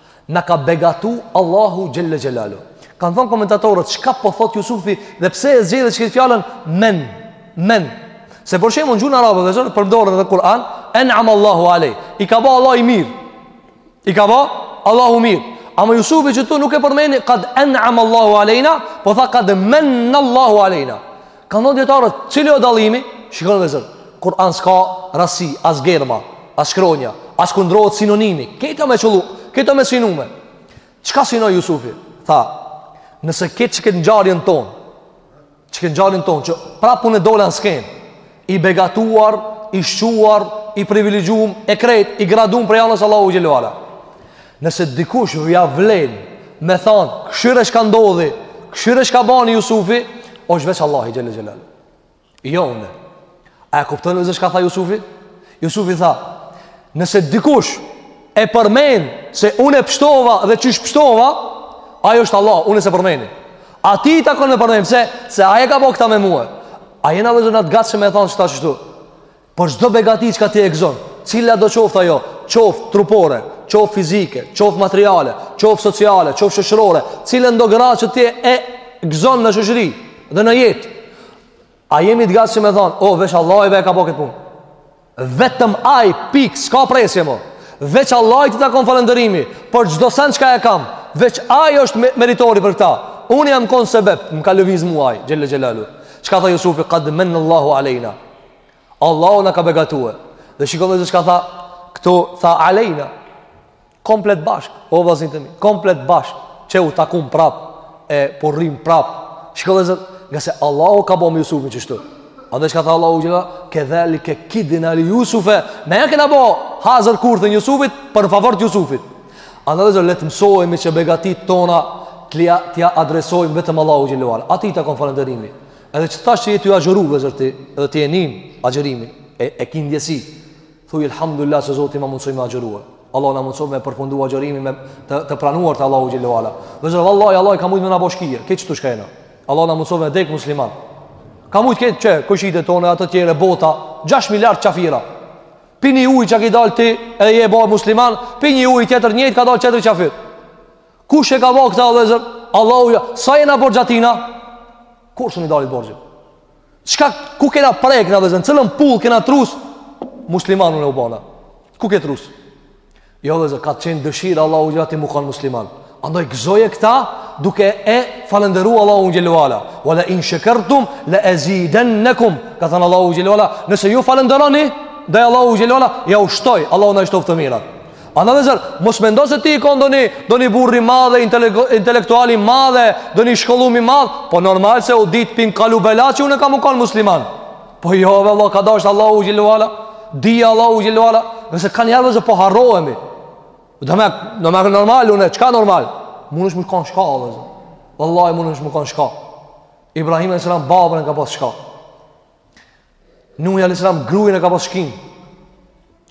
Na ka begatu Allahu Xhele Xhelaluhu. Kanë thonë komentatorët, çka po thotë Jusufi dhe pse e zgjedh qëkëtë fjalën, men, men. Se për shembull në gjuhën arabe vllezër, përdoret dhe Kur'an, en'ame Allahu alejh, i ka ba Allahu i mirë, i ka ba Allahu mirë. Ama Jusufi qëtu nuk e përmeni, kad en'ame Allahu alejna, po tha kad menne Allahu alejna. Kanë thonë dijetarët, cili o dallimi, shikoni vllezër, Kur'an s'ka rastsi, as germa, as shkronja, as kur ndrrohet sinonimi, këta me qëllu, këta me sinume. Çka sinoi Jusufi? Tha, nëse këtë qëkëtë ngjarjen ton, qëkëtë ngjarjen ton, që prapë une dola në skenë, i begatuar, i shquar, i privilegjum, e krejt, i gradum prej anës Allahu Xhele ue ala. Nëse dikush ia vlen me thanë, kshyre çka ndodhi, kshyre çka bani Jusufi, osht veç Allahi xhele xhelaluhu. Jo une. A e kuptoni vllezër çka tha Jusufi? Jusufi tha, nëse dikush e përmen se une pshtova dhe qysh pshtova, aj është Allah, une s'e përmeni. Atij i takon me përmen, se, se aj e ka bo këta me mue. A jena vllezër na të gatshëm me thanë qëta qështu? Për çdo begati çka ti e gëzon, cila do qoftë ajo, qoftë trupore, qoftë fizike, qoftë materiale, qoftë sociale, qoftë shoqërore, cilëndo gradë që ti e gëzon në shoqëri dhe në jetë. A jemi të gatshëm me thon, "O veç Allahi e ka bo kët punë." Vetëm ai pik, s'ka presje më. Veç Allahit i takon falënderimi, për çdo sen çka e kam, veç ai është meritori për këtë. Unë jam kon sebeb, më ka lëviz mu aj, xhele xhelaluhu. Çka tha Jusufi, "Qad manna Allahu alejna." Allahu na ka begatue. Dhe shiko vllezër çka tha, këtu tha Alejna. Komplet bashk, o vllaznit e mi, komplet bashk, qe u takum prap, e po rrim prap. Shiko vllezër, ngase Allahu ka bo me Jusufin qështu. Andaj çka tha Allahu xhelle ue ala, kedhalike kidna li Jusufe, ne e kena bo hazër kurthin Jusufit, për favor të Jusufit. Andaj vllezër, le të mësohemi që begatit tona, t'ja adresojmë vetëm Allahut xhelle ue ala. Atij i takon falenderimi. Edhe qitash që je tu agjëru vllezër ti Edhe ti e nin agjërimin E, e ki ndjesi Thuj elhamdulilah se Zoti ma mundësoi me agjëru Allahu na mundësoi me përfundu agjërimin me, të, të pranuar te Allahu xhelle ue ala Vllezër vallahi Allahi ka mujtë me na bo shkije Këtë që të shkajna Allahu na mundësoi me dek musliman Ka mujtë këtë që kojshitë tonë atë tjere bota 6 miliard qafira Pi ni uji që ki dal ti Edhe je bo musliman Pi ni uji tjetër njët ka dal tjetër qafir Kush e ka ba këta vllezër? Allahu ja. Sa jena borxh atina? Kurr s'un i dalim borxhit? Çka ku kena prek na vllezër? Cillën pullë kena trus musliman unë u bona. Ku ke trus? Jo vllezër, ka qenë dëshirë Allahu ja ti mu kanë musliman. Andaj gëzoje këta duke e falënderu Allahun xhelle ue ala Wa la in shekertum le ezidennekum Ka thënë Allahu xhelle ue ala Nëse ju falënderoni tha Allahu xhelle ue ala Jau shtoj Allahu na i shtoftë të mirat Andaj vllezër, mos mendo se ti je konë do një, do një burr i madh e, intelektual i madh e, do një shkollum i madh e, po normal se u dit pi n'kalu bela që unë kam mu konë musliman. Po jo, vallah, ka dashtë Allahu xhelle ue ala, dija Allahu xhelle ue ala, dhe se kanjëherë vllezër po harrohemi. Dome, dome normal, unë e, çka normal? Munesh mu konë shka, vllezër. Vallahi, munesh mu konë shka. Ibrahim alayhis salam, babën e ka pas shka. Nuhi alayhis salam gruin e ka pas shkin.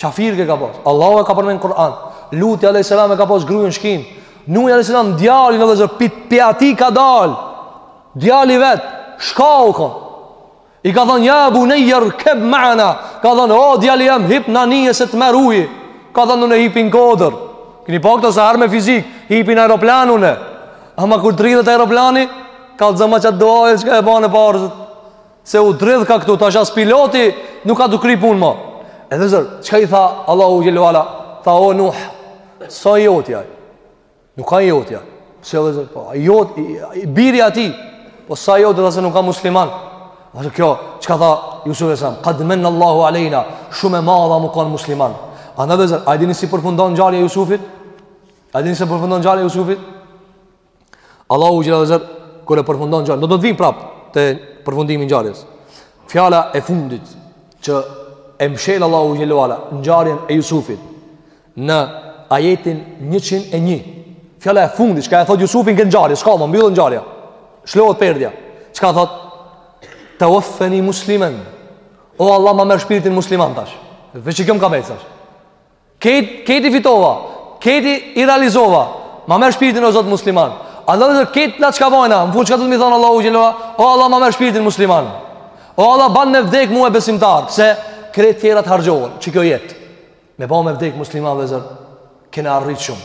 Qafirke e ka pas. Allahu e ka përmend n'Kur'an. Luti alayhis salam e ka pas gruin shkin. Nuhi alayhis salam djalin vllezër pi, pi atij ka dal. Djali vet shka u ka. I ka thon ja bunayya rkab ma'ana. Ka thon o djali jem hip n'anije se të merr uji. Ka thon unë hipi n'kodër. Keni pa këto sa armë fizik, hipin n'aeroplan e. Ama kur dridhet aeroplani, ka zëma çat duaj çka e bën e parë. Se u dridhka këtu, tash as piloti nuk ka të kry punë ma. E vllezër, çka i tha Allahu xhelle ue ala? Tha o Nuh, s'a i joti aj. Nuk a i joti aj. Se vllezër, po, i jot, i, i, biri atij, po s'a i joti tha se nuk a musliman. Dhe kjo, çka tha Jusuf alayhis salam? Kad menne Allahu Alejna, shumë e madhe mu kanë musliman. Andaj vllezër, a e dini si përfundon ngjarja Jusufit? A e dini si përfundon ngjarja Jusufit? Allahu xhelle, vllezër, kur e përfundon ngjarjen, ne do të vim prapë te përfundimi i ngjarjes. Fjala e fundit, që e mshel Allahu xhelle ve ala ngjarjen e Jusufit, në ajetin 101, fjala e fundit, çka e thot Jusufi n'kët ngjarje, s'ka ma, mbyllet ngjarja, shlohet perdja, çka thot, teveffeni muslimen, o Allah ma merr shpirtin musliman tash, veç kjo m'ka met tash, Kejt, kejt i fitova, kejt i realizova. Ma merr shpirtin o Zot musliman. A vllezër, kejt na çka bajna, n'fund çka duhet me i thon Allahut xhelle ve ala. O Allah ma merr shpirtin musliman. O Allah ban me vdek mua besimtar, pse krejt tjerat harxhohen, veç kjo jet. Me ba me vdek musliman vllezër, kena arrit shumë.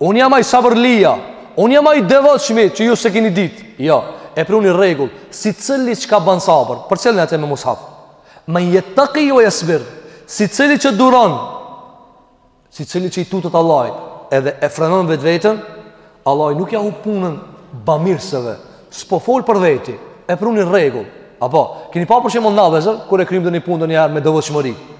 Unë jam ai sabërlia, unë jam ai i devotshmi që ju s'e keni ditë. Jo, e pruni rregull, secili çka ban sabër, përcillni atë me mushaf. Men yettaki wa yasbir, secili që duron, secili që i tutet Allahit, edhe e frenon vetveten, Allahu nuk ja hup punën bamirseve. S'po fol për veti, e pruni rregull. Apo, keni pa për shembull na vllezër kur e kryjmë donji punë ndonjëherë me devotshmëri.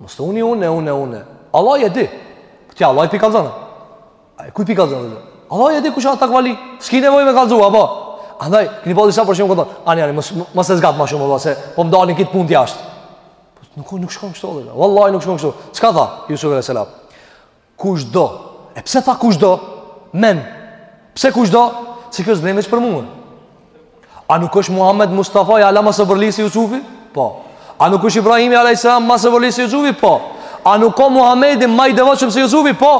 Mos thuni une, une, une. Allahi e di. Ti Allahit p'i kallzon a? A e kuj p'i kallzon? Allahi e di kush a takvali. S'ki nevojë me kallzu, apo. Andaj, kini pa disa për shembull që thonë. Ani, ani, mos e zgat ma shumë, vlla, se po më dalin kejt punët jashtë. Nuk, nuk shkon kështu, vlla. Wallahi nuk shkon kështu. Çka tha Jusufi alejhi selam? Kush do? E pse tha kush do? Men. Pse kush do? Se kjo s'vlen veç për mua. A nuk është Muhammed Mustafai hala ma sabërli se Jusufi? Po. A nuk është Ibrahimi alejhi selam ma sabërli se Jusufi? Po. A nuk a Muhammedi ma i devotshëm se Jusufi? Po.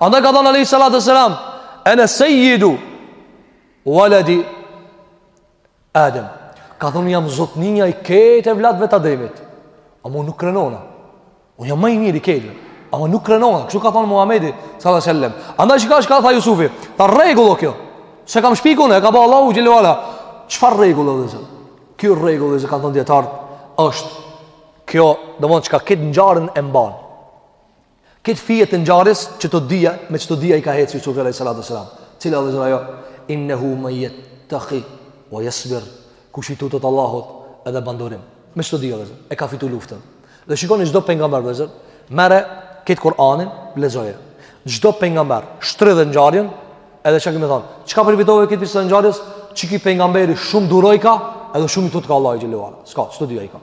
Andaj ka thon alejhi salatu selam: Ene sejjidu waledi Adem, ka thonë jam zotnia i kejt evlatëve të Ademit. Ama nuk krenona. Unë jam ma i miri i kejtve. Ama nuk krenona. Kështu ka thonë Muhammedi, salallahu alejhi ve sellem. Andaj çka, çka tha Jusufi. Tha rregull o kjo. S'e kam shpik unë, e ka ba Allahu xhelle ve ala. Çfarë rregulli, vllezër? Kjo rregull, vllezër, kanë thonë dijetarët, është kjo, domethonë çka këtë ngjarjen e mbanë. Këtë fije të ngjarjes qeto dyja, me qeto dyja i ka hecë Yusuf alayhi salatu selam. Cila, vllezër, ajo? Innehu man yattaqi wa yasbir. Kush i tutet Allahut edhe ban durim. Me qeto dyja vllezër, e ka fitu luftën. Dhe shikoni çdo pejgamber vllezër, merre këtë Kur'anin, lexoje. Çdo pejgamber shtrydhe ngjarjen, edhe çka ki me thonë, çka përfitove këtë pjesë të ngjarjes? Qiky pejgamberi shumë durojka, edhe shumë i tutka Allahut xhelle ve ala. S'ka, qeto dyja i ka.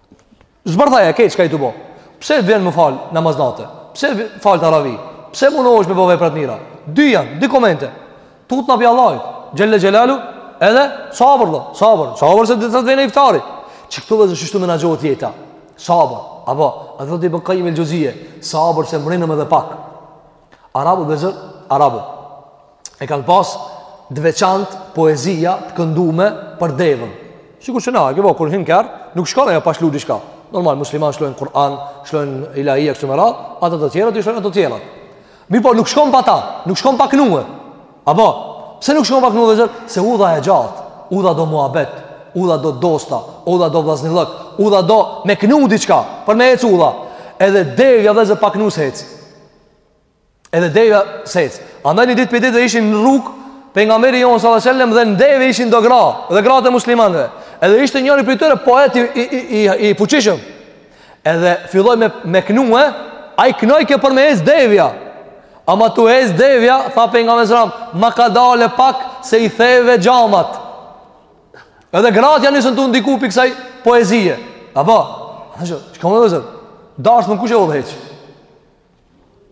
Zbërtheja kejt çka je tu bo. Pse vjen me fal namaz natë? Pse fal taravi? Pse munohesh me bo vepra t'mira? Dy janë, dy komente. Tutna pi Allahit, xhelle xhelalu, edhe sabër vlla, sabër, sabër se ditë të vjen iftari. Qiktu vllezër qishtu menaxhohet jeta. Sabër, apo, thot Ibn Kajim el Xheuzije, sabër se mrinëm edhe pak. Arabët vllezër, Arabët E kanë pas t'veçantë poezia të këndume për devën Sikur që na, e këvo, kur hin n'kerr, nuk shkon ajo pa shlu diçka Normal, musliman shlojnë Kur'an, shlojnë ilahia kështu me radhë Ata të tjerët shlojnë ato t'tjerat Mirëpo, nuk shkon pa ta, nuk shkon pa kënue A po, pse nuk shkon pa kënue vllezër Se udha e gjatë, udha do muhabet udha do dosta, udha do vllaznillëk, udha do me knu diçka, për me ec udha. Edhe devja vllezër pa knu s'ec. Edhe devja s'ec. Andaj një ditë prej ditëve ishin në rrugë Pejgamberi jonë sallat sellem Dhe në deve ishin do gra Dhe gratë e muslimanve Edhe ishte njëri prej tyre poet i, i, i, i, fuqishëm Edhe filloi me, me knu e Ai knojke për me hec devja Ama tu hec devja Tha Pejgamberi alejhi selam Ma kadale pak se i theve xhamat Edhe gratë ja nisën tu u ndiku prej kësaj poezije. A ba, çka vllezër? Dasmën kush e udhëheq.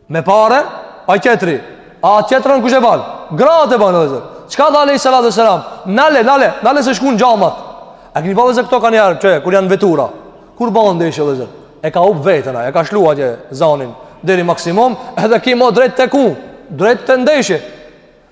Me pare, ai tjetri. A tjetrën kush e ban. Gratë e bajnë vllezër. Çka tha alejhi salatu ve selam? Nale, nale, nale se shkun xhamat. A keni pa vllezër këto kanjëherë, që e, kur janë n'vetura. Kur bajnë ndeshje vllezër? E ka hup veten, e ka shlu atje zanin. Deri maksimum, edhe ki mo drejt te ku. Drejt te ndeshje.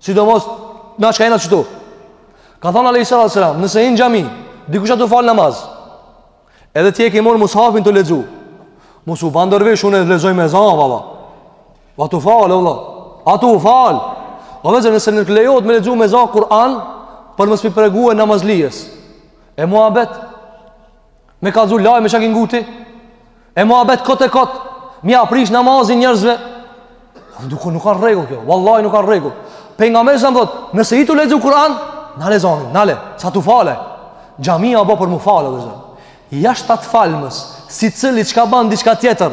Sidomos na çka jena qtu. Ka thënë ai sallallahu alaihi wasallam, nëse hin n'xhami, dikush a tu fal namaz. Edhe ti e ke marr mushafin tu lexu. Mos u ban dervish unë lexoj me za vlla. Vllau a tu fal vlla. A tu fal? O vllezër nëse nuk lejohet me lexu me za Kur'an, për mos mi pengue namazlitë. E muhabet Me kallxu lajme çka ki ngu ti E muhabet kot e kot Me ja prish namazin njerëzve Nuk, nuk a n'rregull kjo Wallahi nuk a n'rregull Pejgamberi alejhi selam thotë Nëse je tu lexu Kur'an Nale zonin, nale Se a tu fal ai Xhamia u bo për m'u fal vllezër Jashta t'falmes Secili çka ban diçka tjetër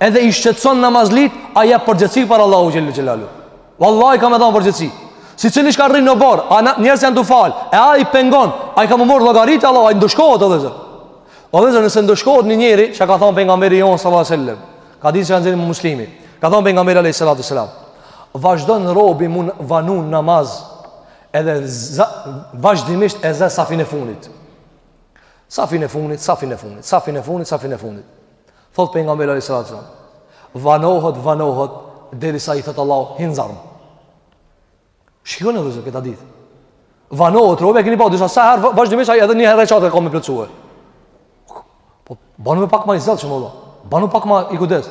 Edhe i shqetson namazlit Ai jep përgjegjësi para Allahut xhel-le xhelaluhu Wallahi ka me dhanë përgjegjësi. Secili çka rrin n'oborr, a njerëzit janë tu falë, e ai pengon, ai ka m'u marrë n'llogari te Allahu, ai ndëshkohet, o vllezër. O vllezër, nëse ndëshkohet një njeri, çka ka thonë Pejgamberi jonë, sallat e sellem, ka dinë që janë zinë më muslimi, ka thonë Pejgamberi, alejhi salatu ve selam, vazhdon robi m'u vanu në namaz, edhe za, vazhdimisht e zë safin e funit. Safin e funit, safin e funit, safin e funit, safin e funit. Thot pejgamberi alayhis salam, vanohet, vanohet derisa i thot Allahu hin n'zjarm. Shikoni vllezër këtë hadith. Vanohet robi keni pa disa sa herë vazhdimisht ai edhe një reqat ka me plotësue. Po banu pak ma i zellshëm o vlla. Banu pak ma i kujdes.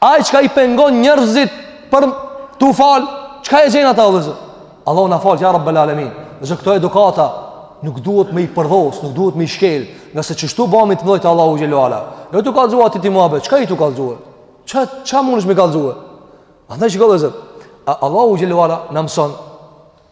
Ai çka i pengon njerëzit për tu fal, çka e gjen ata vllezër? Allahu na faltë ya rabbul alamin. Nëse këto edukata nuk duhet me i përdhos, nuk duhet me i shkel, ngase qështu bëhmi të mëdhoj te Allahu xhele ue ala. Jo tu kallzua atij ti muhabet, çka je tu kallzua? Çka çka mundesh me kallzua? Andaj shikoni vllezër. Allahu xhele ue ala na mëson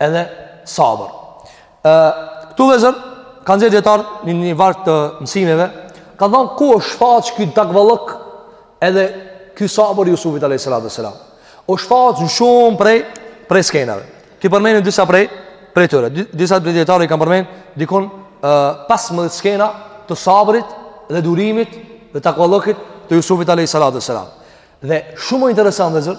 edhe sabër. Ë këtu vllezër kanë nxjerr dijetarët një varg të mësimeve, kanë thënë ku është shfaq ky takvallëk edhe ky sabër i Jusufit alayhi salatu wa salam. Osht shfaq në shumë prej prej skenave. T'i përmendim disa prej prej tyre. Disa prej dijetarëve kanë përmend diku ë 15 skena të sabrit dhe durimit dhe takvallëkit të Jusufit alayhi salatu wa salam. Dhe shumë më interesant vllezër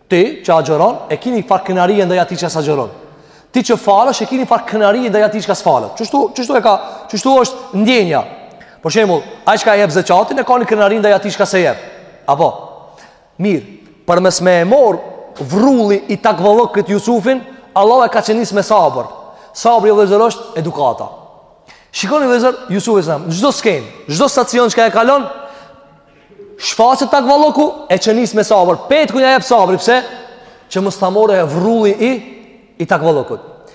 Ti që agjëron e ki një farë krenarie ndaj atij çka s'agjëron. Ti që falesh e ki një farë krenarie ndaj atij çka s'falet. Qështu, qështu e ka, qështu është ndjenja. Për shembull, ai çka e jep zeqatin e ka një krenari ndaj atij çka s'e jep. Apo, mirë, për mos me e marrë vrulli i takvallëkut Jusufin, Allahu e ka qenis me sabër. Sabri vllezër është edukata. Shikoni vllezër, Jusufi alayhis salam, në çdo skenë, çdo stacion çka e kalon, Shfaqet takvallëku, e qenis me sabër. Petkun ja jep sabri, pse? Që mos ta marrë vrulli i i takvallëkut.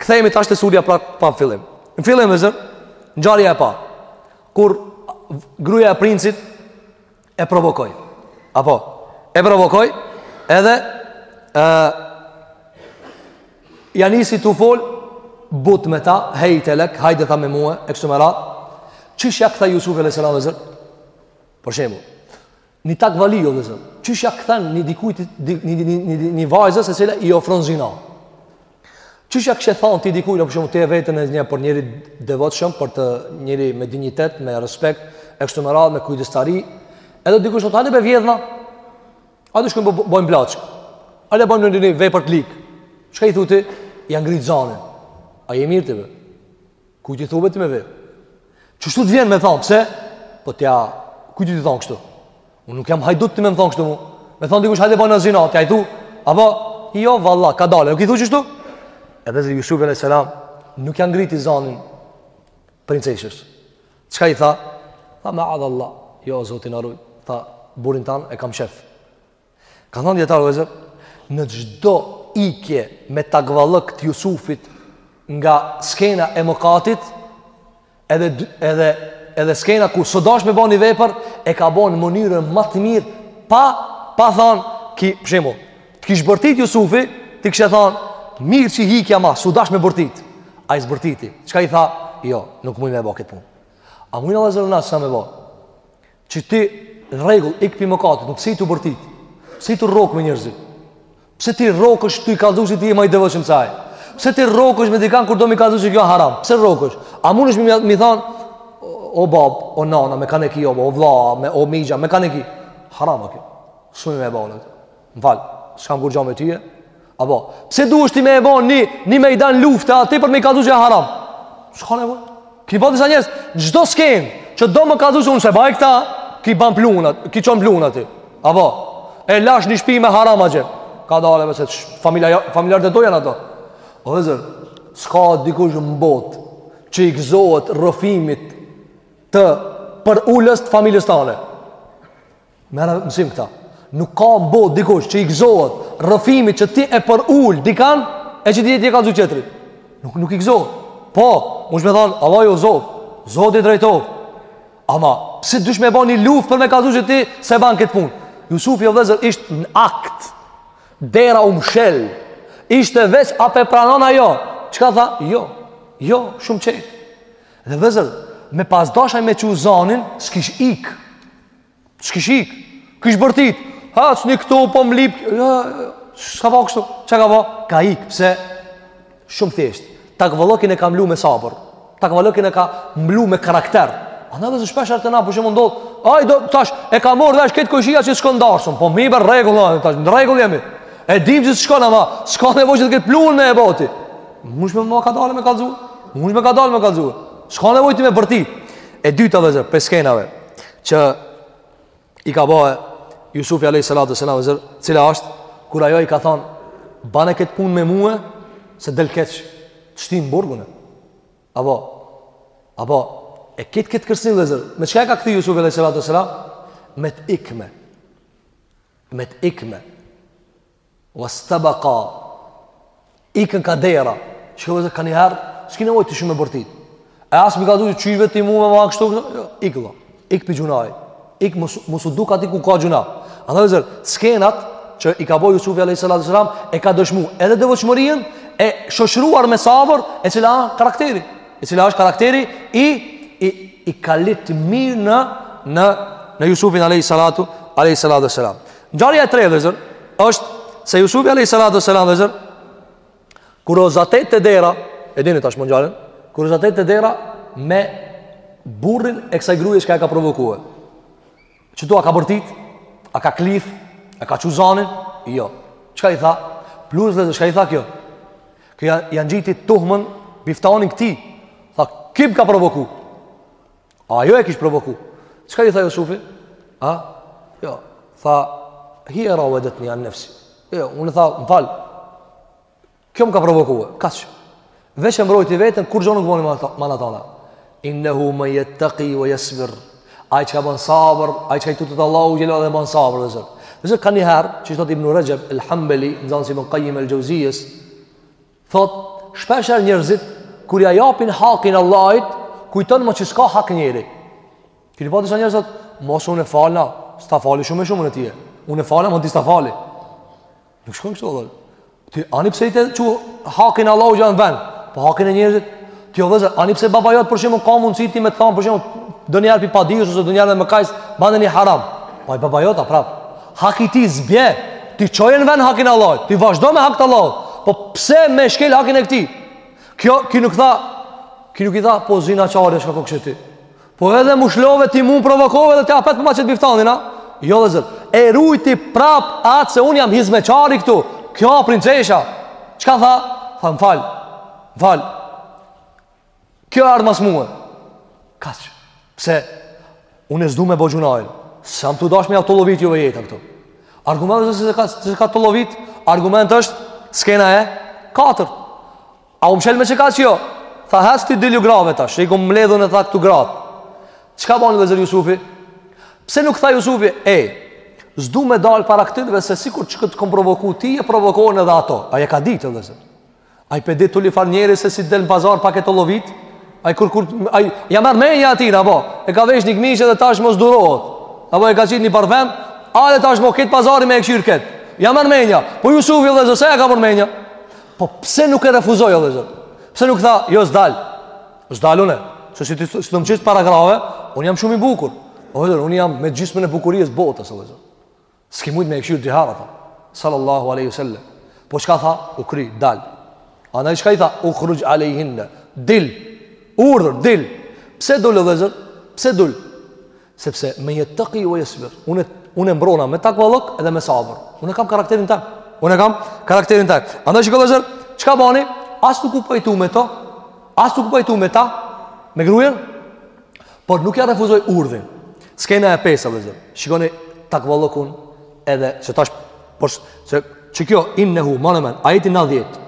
Kthehemi tash te surja prapë në fillim. Në fillim vllezër, ngjarja e parë. Kur gruaja e princit e provokoi. Apo e provokoi edhe ë Ja nisi tu fol butë me ta, hejte lek, hajde tha me mua, e kështu me radhë. Qysh ja kthei Yusuf alayhis salam vllezër. Për shembull, ni takvali vllezër. Qysh ja kthen ni dikujt ni ni ni ni, ni, ni vajzës e cila i ofron zina. Qysh ja kishe thon ti dikujt për shembull ti veten e njeh për njeri t'devotshëm, për njeri me dinjitet, me respekt, e kështu me radhë me kujdestari. Edhe dikush thotë, "Hajde be vjedhim." Hajde shkojmë bë, bëjmë plaçkë. Hajde bëjmë ndonjë vepër të ligë. Çka i thu ti? Ja ngrit zanin. A je mirë ti be? Kujt i thu be ti be? Qështu të vjen me thonë, pse? Po ti, kujt je tu i thonë kështu? Unë nuk jam hajdut ti me më thonë kështu mu. Me thonë dikush hajde bëjmë zina, ti a i thu. Apo jo, valla, kadale, nuk i thu qështu? Edhe vllezër Jusufi alayhis salam nuk ja ngriti zanin princeshës. Çka i tha? Tha maadha Allah, jo Zoti na ruajt, tha burrin tand e kam shef. Kanë thonë dijetarët vllezër, në çdo ikje me takvallëk të Jusufit nga skena e mëkatit, edhe, edhe, edhe skena ku s'ka dash me ba ni vepër, e ka ba në mënyrën më të mirë, pa, pa thonë, ki, për shembull, Të kish bërtit Jusufi, ti kishe thonë, mirë që hiki ama, s'u dash me bërtit. Ai s'bërtiti. Çka i tha? Jo, nuk muj me bo këtë punë. A mujnë vllazër nëse s'do me bo? Që ti në rregull, ik prej mëkatit, nuk ki të bërtit. S'ki të rrokë me njerëzit. Pse ti rrokesh t'i kallzu që ti je ma i devotshëm se aj. Pse ti rrokesh me dikan kur do m'i kallzu që kjo haram. Pse rrokesh? A munesh m'i thonë, o bab, o nana, me kan e ki, o, o vlla, me, o migja, me kan e ki. Haram, o kjo. S'muj me bo në Më fal, s'kam kurgjo me ty. Apo, pse duhesh ti me e bo një një mejdan lufte aty për me kallzu që haram? S'ka nevojë. Ki bën disa njerëz, çdo skenë, që do me kallzu se unë s'e baj këta, ki bën pluhnat, ki çon pluhun aty. Apo, e lash një shpi me haram atje. Kadale se familja jo, familjarët e tu janë ato. O vllazër, s'ka dikush në botë që i gëzohet rrëfimit të përuljes të familjes tane. Merre mësim këta. Nuk ka në botë dikush që i gëzohet rrëfimit që ti e përul dikan e që ti e ti e kallzu tjetrit. Nuk, nuk i gëzohet. Po, mush me thonë, Allah jo Zot, Zoti drejtoftë. Ama, pse duhesh me ba një luftë për me kallzu që ti s'e ban këtë punë. Jusufi o vllazër ishte në akt, dera u mshel, ishte veç a po e pranon a jo. Çka tha? Jo, jo, shumë qetë. Dhe vllazër, me pas dasht aj me çu zanin, s'kish ikë. S'kish ik. Kish bërtit. Hajdeni këtu po m'lyp. Ja, çka po kështu? Çka bo? Ka ik pse shumë thjesht. Takvallokin e ka mlu me sabër. Takvallokin e ka mlu me karakter. Ana vetë shpesh atë na pushim ndot. Ai do tash e ka marrë vesh krejt kojshia që s'shkon n'darsëm. Po mirë n'rregull atë tash. Në rregull jemi. E dim që s'shkon ama, s'ka nevojë ti këtë pluhun me e bo ti. Mush me më kadale me kallzu. Mush me kadale me kallzu. S'ka nevojë ti me bërtit. E dyta vllazër, prej skenave, që i ka bo Jusufi a.s. vllazër, cila është, kur ajo i ka thonë, bane këtë punë me mue, se del keq, të shti n'burg une. Apo, apo, e këtë këtë kërcënim vllazër, me çka ia ka kthy Jusufi a.s. Me të ikme. Me të ikme. Wastabaqa. Ikën ka dera. Se vllazër kaniherë, s'ke nevojë ti shumë me bërtit. E as m'i kallzu çuj vetë mua me vak kështu. Jo, ik vëlla. Ik pi gjunahi. Ik mos mos u duk aty ku ka gjunah. Andaj vllazër, skenat që i ka bo Yusufi alayhis salam e ka dëshmu edhe devotshmërinë e shoqëruar me sabër, e cila është karakteri, e cila është karakteri i i i kalit mirë në në në Yusufin alayhis salatu alayhis salatu selam. Ngjarja e tretë vëllezër është se Yusufi alayhi salatu selam vëllezër kur o zatet te dera, e dini tash mo ngjarjen, kur o zatet te dera me burrin e kësaj grujes që e ka provoku. Që do a ka bërtit? A ka klith? A ka çu zanin? Jo. Çka i tha? Plus vëllezër çka i tha kjo? Kjo ja ngjiti tuhmën biftanin këtij. Tha, ki m'ka provoku? Ajo e kish provoku. Çka i tha Jusufi? A? Jo. Tha hije rawedetni an nefsi. Jo, unë tha, më fal. Kjo më ka provoku. Kaq. Veç e mbrojti veten kurgjo nuk boni ma n'at anë. Innehu men jettaki wa yasbir. Ai çka bon sabër, ai çka i tutet Allahut xhelle dhe bën sabër vëllezër. Se kaniherë, qysh thot Ibn Rajab el-Hanbali, nxënësi i Ibn Qayyim el-Jauziyes, Thot, shpesh herë njerëzit kur ja japin hakin Allahit, kujtojn mo që s'ka hak njeri. Keni pa disa njerëz thotë, mo unë falna, s'ta fali shumë e shumë në tije. Unë falna, mo ti s'ta fali. Nuk shkon kështu, o vlla. Ti ani pse je tu çu hakin e Allahut n'vend, po hakin e njerëzit Ti o vëllezër, ani pse baba jot për shembull ka mundësi ty me të thanë për shembull ndonjëherë prej padijes ose ndonjëherë edhe me kast Bane një haram Pa po ai baba jot a prap Haki i tij s'bje Ti çoje n'ven hakin e Allahut Ti vazhdo me hak të Allahut Po pse me shkel hakin e këtij Kjo, ki nuk tha Ki nuk i tha Po zinaqare është ka kokë që ti Po edhe mu shlove ti mu provokove dhe ti apet po ma qet biftanin, a? Jo vëllezër, e rujti prap atë se unë jam hizmeqari këtu, kjo a princesha. Çka tha? Tha më falë, më falë. Kjo e ardhë mas mue. Kaq, pse, unë e s'du me bo gjynah, s'jam tu dasht me jau tollovit juve jetën këtu. Argument është se s'e ka, s'e ka tollovit, argument është skena e katërt. A u mshel me qekaq? Jo? Tha hec ti dilju grave tash i kom mledh unë tha këtu grat Çka bani vëllezër Jusufi? Pse nuk tha Jusufi? E, s'du me dalë para këtyne se sikur që të kom provoku ty e provokohen edhe ato Ai e ka ditë vëllezër Ai pe di turlifar njeri se si del në pazar pak e tollovit Ai kur kur ai ja merr menja atina apo e ka vesh një këmishë dhe tash mo s'durohet Apo e ka qitë një parfem Hajde tash mo krejt pazari me e kqyr këtë Ja merr menja Po Jusufi vëllezër s'ja ka marrë menja Po pse nuk e refuzoi o vëllazër? Pse nuk tha, jo s'dal. S'dal unë. Se si ti s'të më çist para grave, unë jam shumë i bukur. O vëllazër, unë jam me gjysmën e bukurisë botës o vëllazër. S'ki mujt me e kqyr dy herë atë. Sallallahu aleyhi sallam. Po çka tha? U kry, dal. Andaj çka i tha? Ukhruxh aleyhinne. Dil. Urdhër, dil. Pse dul o vëllazër? Pse dul? Sepse men jetteki ue jesbir, unë, unë e mbrona me takvallok edhe me sabër. Unë e kam karakterin tem, unë e kam karakterin tem. Andaj shiko vllezër, çka bani? As nuk u pajtu me to, as nuk u pajtu me ta, me grujen, por nuk ja refuzoj urdhnin. Skena e pesta, vllezër, shikoni takvallokun edhe, se tash, por, që, që kjo, innehu men, e men, ajeti nandhjetë,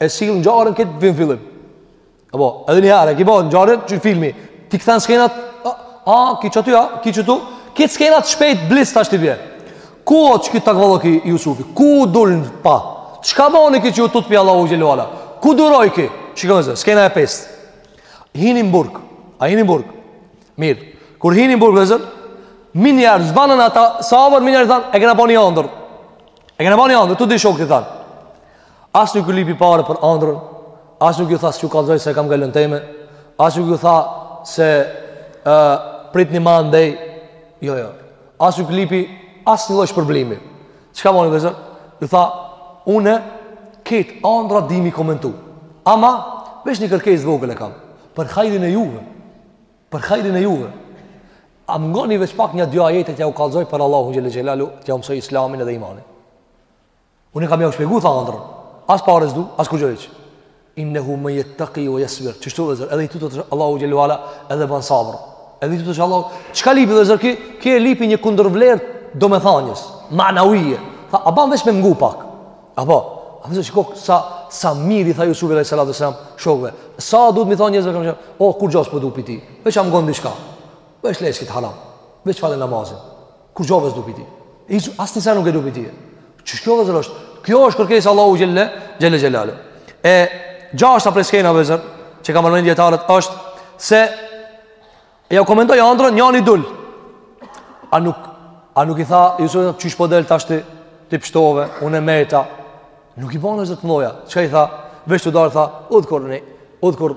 e sill ngjarjen krejt pi n'fillim. Apo, edhe një herë, ki po, ngjarjen, si filmi, t'i kthen skenat, a, a ky qaty, a, ky qatu, qito skenat shpejt blic ashtu t'i bje. Ku o qiky takvallok i Jusufit, ku u dul n'pah, çka boni ky që u tut pi Allahu xhelle ue ala, ku duroi ky, shikoni vllezër, skena e pestë. Hini n'burg, a hini n'burg, mirë, kur hini n'burg, vllezër, minjerë, s'banën ata sabër, minjerë thanë, e kena pa ni andërr, e kena pa ni andërr, të dy shokët thanë, As nuk ju lypi pare për andrrën, as nuk ju tha s'ju kallzoj se kam gajlen teme, as nuk ju tha se e, pritni mandej, jo, jo, as nuk lypi, asnjë lloj shpërblimi. Çka bani, vllezër? Ju tha, une, këto andrra di m'i komentu. Ama, veç një kërkesë t'vogël e kam, për hajrin e juve, për hajrin e juve. A më ngoni veç pak një dy ajete t'jau kallzoj për Allahun xhelle xhelaluhu, t'jau mësoj islamin edhe imanin. Unë kam jau shpjegu tha andrrën. As pare s'du, as kurgjë hiç. Innehu men jetteki ue jesbir. Qështu vllezër, edhe i tutet Allahut xhelle ue ala edhe ban sabër. Edhe i tutet Allahut... Çka lypi vllezër ky? Ky e lypi një kundërvlerë domethanë manevije. Tha, a ban veç me ngu pak. A po, a vllezër shiko, sa, sa mirë i tha Jusufi alejhi salatu ue selam shokve. Sa duhet m'i thanë njerëzve, kam që, o, kurgja s'po du pi ti. Veç a m'ngon diçka. Veç leje qikit haram. Veç fale namazin. Kurgjo s'du pi ti. Hiç as ni sen nuk e du pi ti. Qikjo vllezër është? Kjo është kërkesa Allahu xhelle xhelle xhelaluhu. E gjashta prej skenave vllezër, që kanë përmend dijetarët është se jau komentoi andrrën, njani dul. A nuk a nuk i tha Jusufi qysh po del tash ti ti pshtove, unë meta. Nuk i bën asgjë të mdhaja. Çka i tha? Veç tu dalë tha, udhkurni, udhkur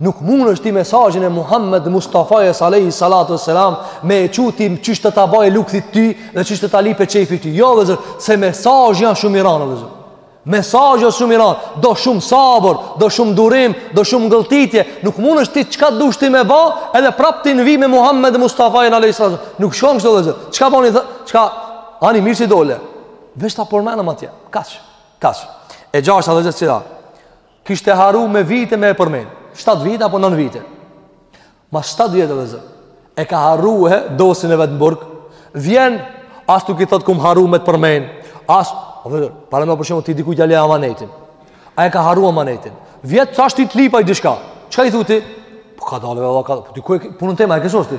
Nuk mundesh ti mesazhin e Muhammed Mustafasë alejhi salatu ue selam me e çu ti qysh të ta baje lukthi ty dhe qysh të ta lype qefi ty. Jo, vllezër, se mesazhi â shumë i ranë, vllezër. Mesazhi â shumë i ranë, do shumë sabër, do shumë durim, do shumë ngëlltitje. Nuk mundesh ti çka dush ti me ba, edhe prap ti në vijë me Muhammed Mustafain alejhi salatu ue selam. Nuk shkon kështu, vllezër. Çka bani, dhe, çka, ani mirë si dole. Veç ta përmenëm atje. Kaq, kaq. E gjashta, vllezër, kishte harru me vite me e përmen 7 vite apo 9 vite mas 7 vite vllezër e ka harrue dostin e vet në burg vjen as nuk i thot kum harru me të përmen as, pra për shembull, ti dikujt ja le amanetin. Ai e ka harru amanetin. Vjen, tash ti të lyp ai diçka. Çka i thu ti? Po kadale, po ti ku e punën teme, e ke sos ti?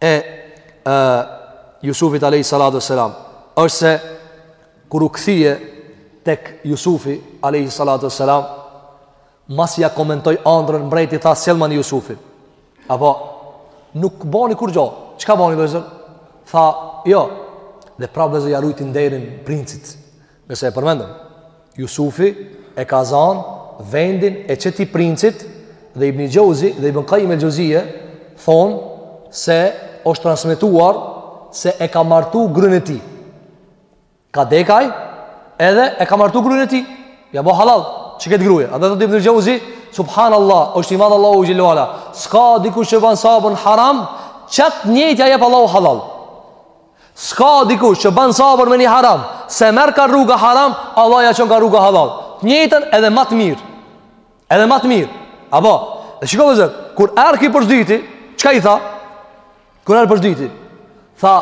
e, e Jusufit Alejhi Salatu Selam është se kur u kthye tek Jusufi Alejhi Salatu Selam masi ja komentoi andrën mbreti tha sjellmani Jusufin apo nuk bani kurgjo çka bani vllezër tha jo edhe prap vllezër ja rujti nderin princit Nëse e përmendëm, Jusufi e ka zanë vendin e qetij princit dhe Ibn Xheuzi dhe Ibn Kajim el Xheuzije thonë se është transmetuar se e ka martu grun e tij. Ka dek ai edhe e ka martu grun e tij. Ja bo hallall, qeket gruje. Edhe thot Ibn Xheuzi, subhanallah, është i madhë Allahu xhele ue ala, s'ka dikush që ban sabër n'haram, qat njëjtë ja jep Allahu hallall. S'ka dikush që ban sabër me një haram, s'e merr ka rruga haram, Allahu ja çon ka rruga hallall. Të njëjtën edhe ma të mirë. Edhe ma të mirë. Apo, dhe shiko vllezër, kur erdh ky për s'dyti, çka i tha? Kur erdh për s'dyti, tha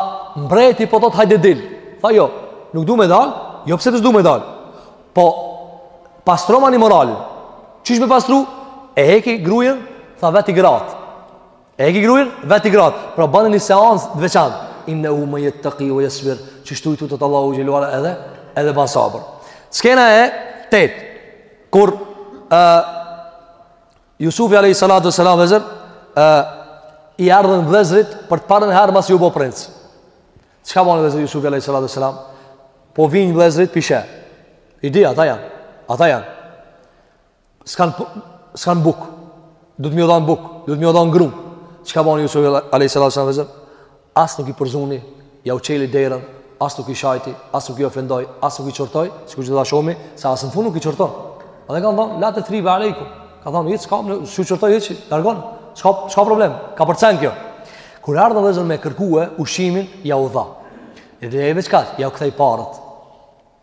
mbreti po thot hajde dil. Tha jo, nuk du me dal, jo pse s'du me dal. Po pastromani moralin. Qysh me pastru? E heki grujën, tha veti grat. E heki grujen, veti grat. Pra bani një seans të veçan. Innehu men jetteki ue jesbir. Që kush i tutet Allahut xhele ue ala edhe, edhe ban sabër. Skena e tet. Kur uh, Jusufi Alejhi Salatu Selam vllezër, uh, i ardhën vllezërit për të parën herë masi u bo princ. Çka bani vllezër Jusufi Alejhi Salatu Selam? Po vijnë vllezërit, p'i sheh. I di, ata janë. Ata janë. S'kan s'kan buk. Duhet me dhan buk, duhet me dhan grun. Çka bën Yusuf alayhis salam? As nuk i përzuni, ja u çeli derën, as nuk i shajti, as nuk i ofendoi, as nuk i qortoi, sikur që do ta shohmi, se as në fund nuk i qorton. Atje ka thonë, la tethribe alejkum. Ka thonë, hiç, s'ka, s'ju qortoj, hiç, largon, s'ka, s'ka problem, ka përcen kjo. Kur ardhën vllezërit me kërkue ushqimin, ja u dha. Edhe veç ka, ja u kthej paret.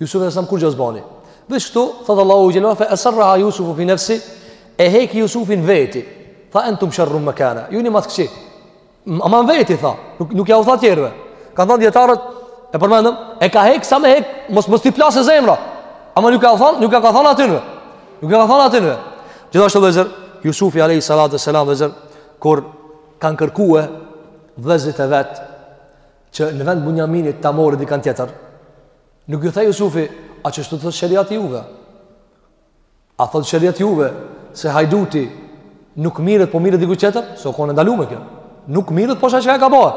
Yusuf alayhis salam kurgjo s'bani. Veç këtu thot Allahu xhele ue ala fe asarraha Yusufu fi nafsihi e heki Yusufi n'veti. Tha entum sharru makana. Ju jeni ma t'kqij. Ama n'veti tha, nuk nuk ja u tha tjerëve. Kan thon dijetarët e përmendëm, e ka hek sa me hek, mos mos t'i plasë zemra. Ama nuk ja u thon, nuk ja ka thon atyre. Nuk ja ka thon atyre. Gjithashtu vllezër Yusufi alayhis salatu selam vllezër kur kanë kërku vllezërit e vet që në vend Bunjaminit ta marrë dikën tjetër. Nuk ju tha Jusufi, a qeshtu thotë sheriati juve? A thotë sheriati juve se hajduti nuk mirret po mirret dikush tjetër? Se o kon e ndalume kjo. Nuk mirret pos qaj çka e ka bërë.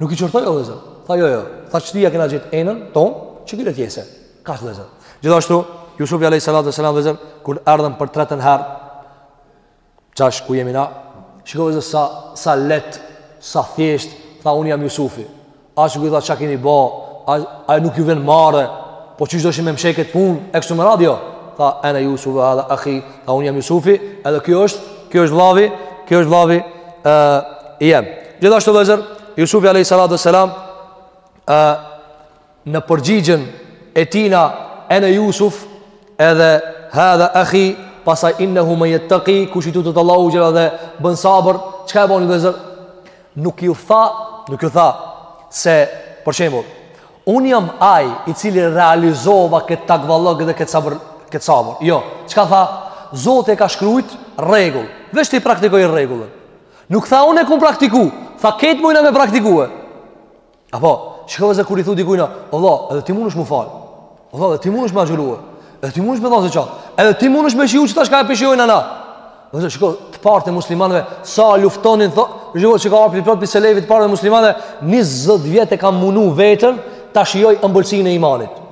Nuk i qortoi vllezër. Tha jo, jo. Tha qeti ja kena gjetë enën tonë, që kire tjese. Ka shë vllezër. Gjithashtu, Jusufi a.s. vllezër, kur erdhën për tretën herë, Qash ku jemi na? Shiko vllezër sa, sa lehtë, sa thjesht, tha unë jam Jusufi. As s'ju tha çka keni ba, a, a nuk ju vjen marre, po qysh do me mshef këtë punë, e kështu me radhë, jo. Tha, ene Jusuf, ue hadha akhi, tha unë jam Jusufi, edhe ky është, ky është vllavi, ky është vllavi, e, i jem. Gjithashtu vllezër, Jusufi a.s. E, në përgjigjen e tina ene Jusuf edhe hadha akhi pastaj innehu men jetteki kush i tutet Allahut xhelle dhe bën sabër çka e boni vllezër nuk ju tha nuk ju tha se për shembull unë jam ai i cili realizova këtë takvallëk dhe këtë sabër këtë sabër jo çka tha Zoti e ka shkrujt rregull veç ti praktikoje rregullën nuk tha unë e kom praktiku tha krejt mujna me praktikue Apo, shiko vllezër kur i thu dikujna, o vlla, edhe ti munesh m'u falë, o vlla, edhe ti munesh me agjërue, edhe ti munesh me dhanë zeqat, edhe ti munesh me shiju qata çka e po shijojna na. Vllezër shiko, të parët e muslimanve, sa luftonin, thotë, shiko çka ka ardh prej plot prej selefit të parët e muslimanve, njizet vjet e kam munu veten, ta shijoj ëmbëlsinë e imanit.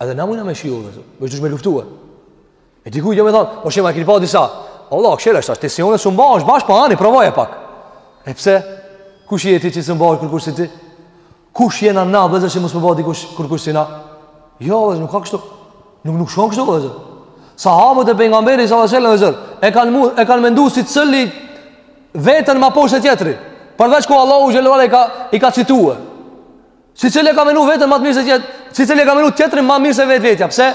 Edhe na mujna me shiju vllezër. Po duhet me luftu. E dikujna me i thonë. Po shem akil pa disa. Allah, kshel është as tensione sum bash, bash po ani provoj e pak. E pse? Kush je ti që s'un bon kurkush si ti? Kush jena na vllezër që mos me bo dot kurkush si na? Jo, vllezër, nuk ka kështu. Nuk nuk shkon kështu vllezër. Sahabët e pejgamberit sallallahu alajhi wasallam vllezër, e kanë e kanë mendu secili veten ma poshtë se tjetri. Përveç ku Allahu xhelalu i ka i ka cituar. Secili e ka menu veten ma të mirë se tjetri, secili e ka menu tjetrin ma të mirë se vetëvetja, pse?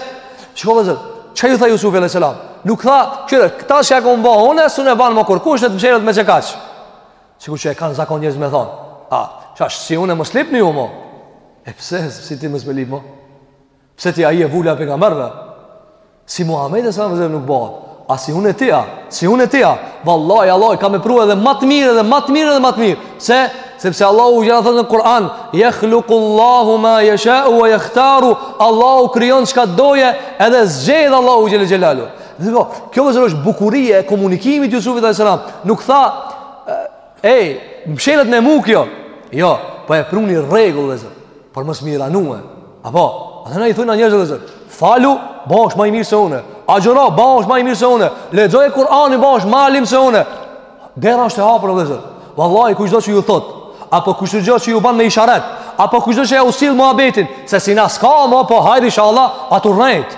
Shiko vllezër, çka ju tha Jusufi a.s. Nuk tha, kqyre, këta që e kom ba une, s'un e ban mo kurkush, në të msherët me që kaqë? Sikur që e kanë zakon njerëzit me thonë, a, qashtu si une më s'lind njeri mo? E pse, si ti më s'lind mo? Pse ti a je vula e pejgamberve? Si Muhamedi s.a.v.s. nuk bëhet. A si unë e ti a? Si unë e ti a? Vallahi Allahu ka me pru edhe më të mirë edhe më të mirë edhe më të mirë. Se sepse Allahu xhelle thotë në Kur'an, "Yakhluqu Allahu ma yasha'u wa yakhtaru." Allahu krijon çka doje, edhe zgjedh Allahu xhele xhelalu. Dhe kjo vllezër është bukuria e komunikimit të Jusufit alayhis salam. Nuk tha Ej, mshelet me mu kjo Jo, po e pruni rregull vllezër Por mos m'i rrënue Apo, atë na i thojnë njerzit vllezër Falu, bahesh ma i mirë se une Agjëro, bahesh ma i mirë se une Lexoje Kur'anin, bahesh ma alim se une Dera është e hapur vllezër Vallahi, kushdo që ju thot Apo kushdo që ju ban me isharet Apo kushdo që jau sill muhabetin Se si na s'ka ma, po hajr inshallah A tu rrejt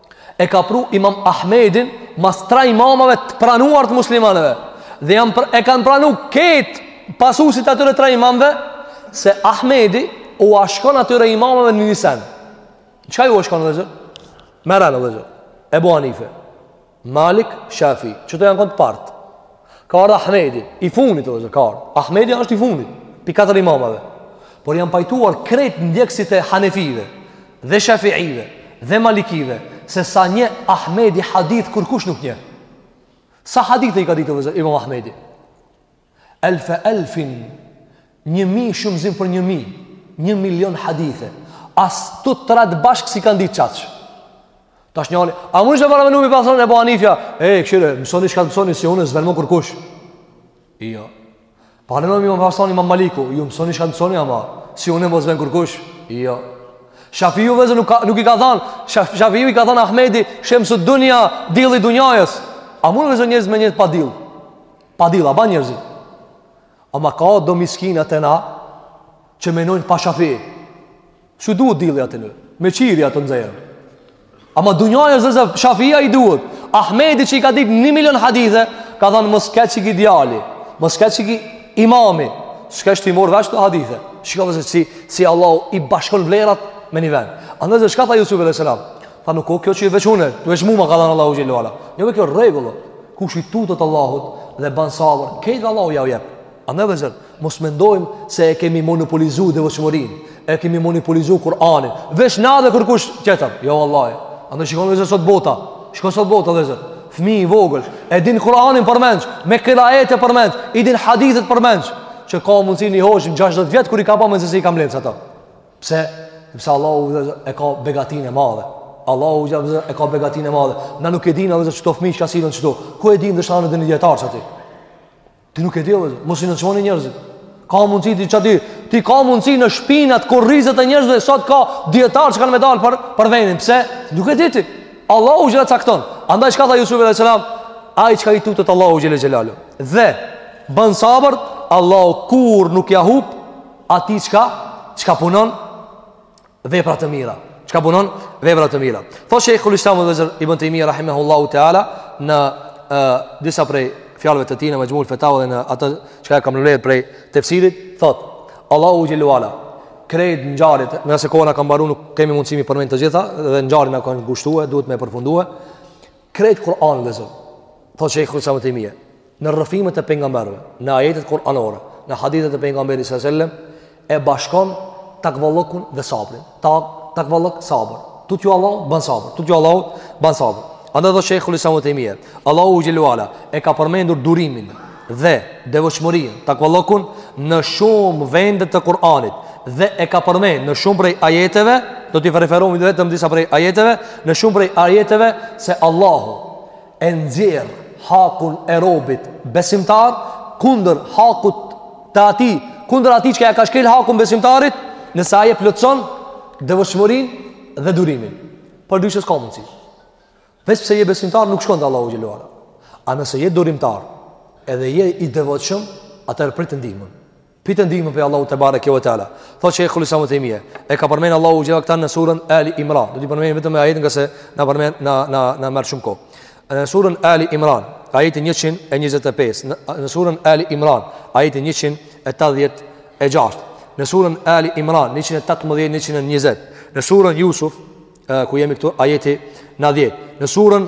e ka pru imam Ahmedin mas tre imamave të pranuar të muslimanëve dhe e kan pr e kanë pranu krejt pasusit atyre tre imamve se Ahmedi ua shkon atyre imamave në një sen çka ju ua shkon vllezër? Me ren vllezër Ebu Hanife Malik Shafi qëto janë kon të partë Ka ardhë Ahmedi, i funit vllezër, ka ardhë. Ahmedi është i funit, pi katër imamave. Por janë pajtuar krejt ndjekësit e Hanefive, dhe Shafiive, dhe Malikive, se sa njeh Ahmedi hadith kërkush nuk njeh. Sa hadithe i ka ditë vllezër, imam Ahmedi. Elfe elfin, Një mijë shumëzim për një mijë, një milion hadithe. As të tretë bashk s'i kanë ditë qaq. Tash njëri, a mund me paramenu me pas than Ebu Hanifja? Ej, kshyrni, mësoni çka mësoni si unë, s'vjen më kurkush. Jo. Paramenu me pas than Maliku Ju mësoni çka mësoni ama Si unë më s'vjen kërkush Jo Shafiu vllezër nuk, nuk i ka than Shaf, Shafiu i ka than Ahmedi Shemsu dunja dilli i dunjajes A mund vllezër njerzit me nejt pa dill Pa dill, a bajn njerzit Ama ka do miskina te na Që menojnë pa Shafi S'u duhet dilli atyne Me qiri ata nxehen Ama dunjajes vllezër Shafia i duhet Ahmedi që i ka dit një milion hadithe Ka thonë mos ke qiky djali Mos ke qiky imami S'kesha t'i morr vesh ato hadithe Shiko vllezër si, si Allahu i bashkon vlerat me një vend Andaj vllezër çka tha Jusufi alejhi selam Tha nuk o kjo qi veç une, se veç mu ma ka dhanë Allahu xhelle xhelaluhu. Jo jo, kjo rregull o, kush i tutet Allahut dhe ban sabër, krejt Allahu jau jep. Andaj vllezër, mos mendojmë se e kemi monopolizu devotshmërinë, e kemi monopolizu Kur'anin, veç na dhe kërkush tjetër. Jo, Allah, a e shikon vllezër sot bota, shikon sot bota vllezër, fmi i vogël, e din Kur'anin përmensh, me kiraete përmensh, i din hadithet përmensh, që ka mundësi një hoxhë 60 vjet kurrë s'i ka pa me sy s'i ka lexu ato. Pse? Sepse Allahu e ka begatinë e madhe. Allahu e ka begatinë e madhe. Na nuk e dimë vllezër qëto fëmijë ka sillen qëtu. Ku e dinë ndoshta del dietar qaty? Ti nuk e di vllezër, mos i nënçmoni njerëzit. Ka mundësi ti qaty, ti ka mundësi në shpinat kurrizet e njerëzve sot ka dietar që kanë me dalë për për vendin. Pse? Nuk e di ti. Allahu ja cakton. Andaj çka tha Jusufi alejhi selam? Ai çka i tutet Allahu xhelle xhelaluhu. Dhe bën sabër, Allahu kurrë nuk ja hup atij çka çka punon vepra të mira, çka punon vepra të mira. Thotë Sheikhul Islam Ibn Taymiyyah rahimahullahu taala në uh, disa prej fjalëve të tij në Majmu'ul Fatawa dhe në atë çka e kam vjelë prej tefsirit, thotë Allahu xhelalu ala krejt ngjarjet, ngase koha na ka mbaru nuk kemi mundësi me i përmend të gjitha dhe ngjarjet na kanë ngushtue, duhet me e përfundue. Krejt Kur'anin vllezër. Thotë Sheikhul Islam Ibn Taymiyyah në rrëfimet e pejgamberëve, në ajetet kuranore, në hadithet e pejgamberit sallallahu alajhi wasallam e bashkon takvallokun dhe sabrin. Takvallok sabër. Tutju Allahut, ban sabër. Tutju Allahut, ban sabër. Andaj thotë Sheikhul Islam Ibn Taymiyyah. Allahu xhelalu ala e ka përmendur durimin dhe devotshmërinë, takvallokun në shumë vende të Kuranit dhe e ka përmend në shumë prej ajeteve, do t'i referohemi vetëm disa prej ajeteve, në shumë prej ajeteve se Allahu e nxjerr hakun e robit besimtar kundër hakut të atij, kundër atij që ja ka shkel hakun besimtarit, nëse ai e plotëson devotshmërinë dhe durimin. Përndryshe s'ka mundësi. Veç pse je besimtar nuk shkon te Allahu xhelalu ala. A nëse je durimtar, edhe je i devotshëm, atëherë prit ndihmën. Prite ndihmën prej Allahut te bareke ve teala. Thot Sheikhul Islam ibn Taymija, e ka përmend Allahu xhelalu ala këtë në surën Ali Imran. Do të përmend vetëm ajetin ngase na përmend na na na merr shumë kohë. Në surën Ali Imran, ajeti 125, në, në surën Ali Imran, ajeti 186. Në surën Ali Imran 118-120. Në surën Yusuf, ku jemi këtu, ajeti 90. Në surën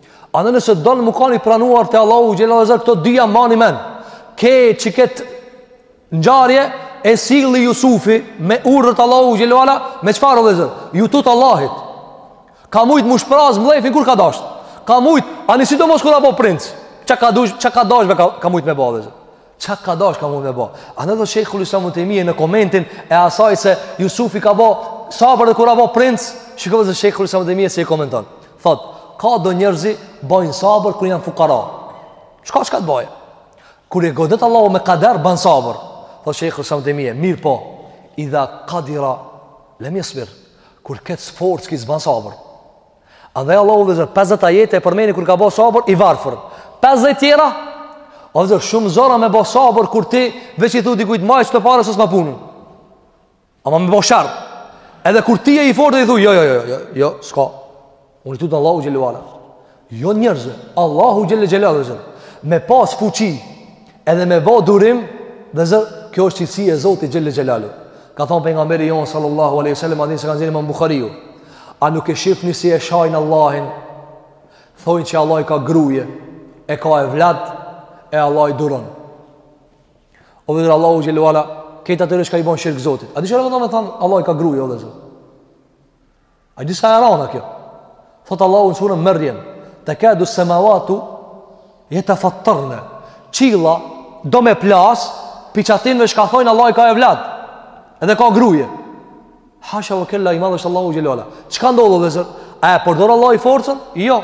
Andaj nëse don me kanë i pranuar te Allahu xhel vllezër, këto dyja mani n'men. Krejt këtë ngjarje e silli Jusufi me urdhër t'Allahu xhelalu ala, me çfarë vllezër? Iu tut Allahit. Ka mujtë me shpraz mllefin kur ka dashtë. Ka mujtë, ani sidomos kur u bo princ, çka dush, çka ka dashtë me ka, ka mujtë me ba vllezër. Çka ka dash ka mujt me bo Andaj thot Sheikhul Islam Ibn Taymiyyah në komentin E asaj se Jusufi ka bo Sabër edhe kur u bo princ Shiko vllezër Sheikhul Islam Ibn Taymiyyah si e komenton Thot Ka do njerëz që bojnë sabër kur janë fukara Çka çka të bojë Kur e godet Allahu me kader ban sabër Thot Sheikhul Islam Ibn Taymiyyah mirëpo idha kadira lem jasbir Kur ket forcë s'ban sabër Andaj Allahu vllezër, 50 ajete e përmendi kur ka bo sabër i varfër. 50 tjera, o vllezër shumë zor â me bo sabër kur ti veç i thu dikujt maj këto pare sose ma punën. Ama me bo sabër. Edhe kur ti je i fortë dhe i thu, jo, jo, jo, jo, jo, s'ka. Unë i tutna Allahut xhelalu ala. Jo njerëzve, Allahut xhel xhelalu ala vllezër. Me pas fuqi, Edhe me bë durim, vllezër, kjo është cilësi e Zotit xhele xhelalu. Ka thënë pejgamberi jon sallallahu alaihi wasallam hadith se kanë dhënë Imam Buhariu. A nuk e shihni si e shajn Allahin? Thonë që Allahi ka gruje, e ka evlad, e Allahi duron. O dhe Allahu xhele ve ala, këta të çka i bën shirk Zotit. A di çfarë do me thonë Allahi ka gruje o vllezër? A di sa e ran a kjo? Thot Allahu në surën Maryam, "Takadu samawati yatafattarna." Qilla do me plas pi qatynve çka thojnë Allahi ka evlad edhe ka gruje hasha ve kella i madh është Allahu xhele ala çka ndodh vllezër a e përdor Allahi forcën? jo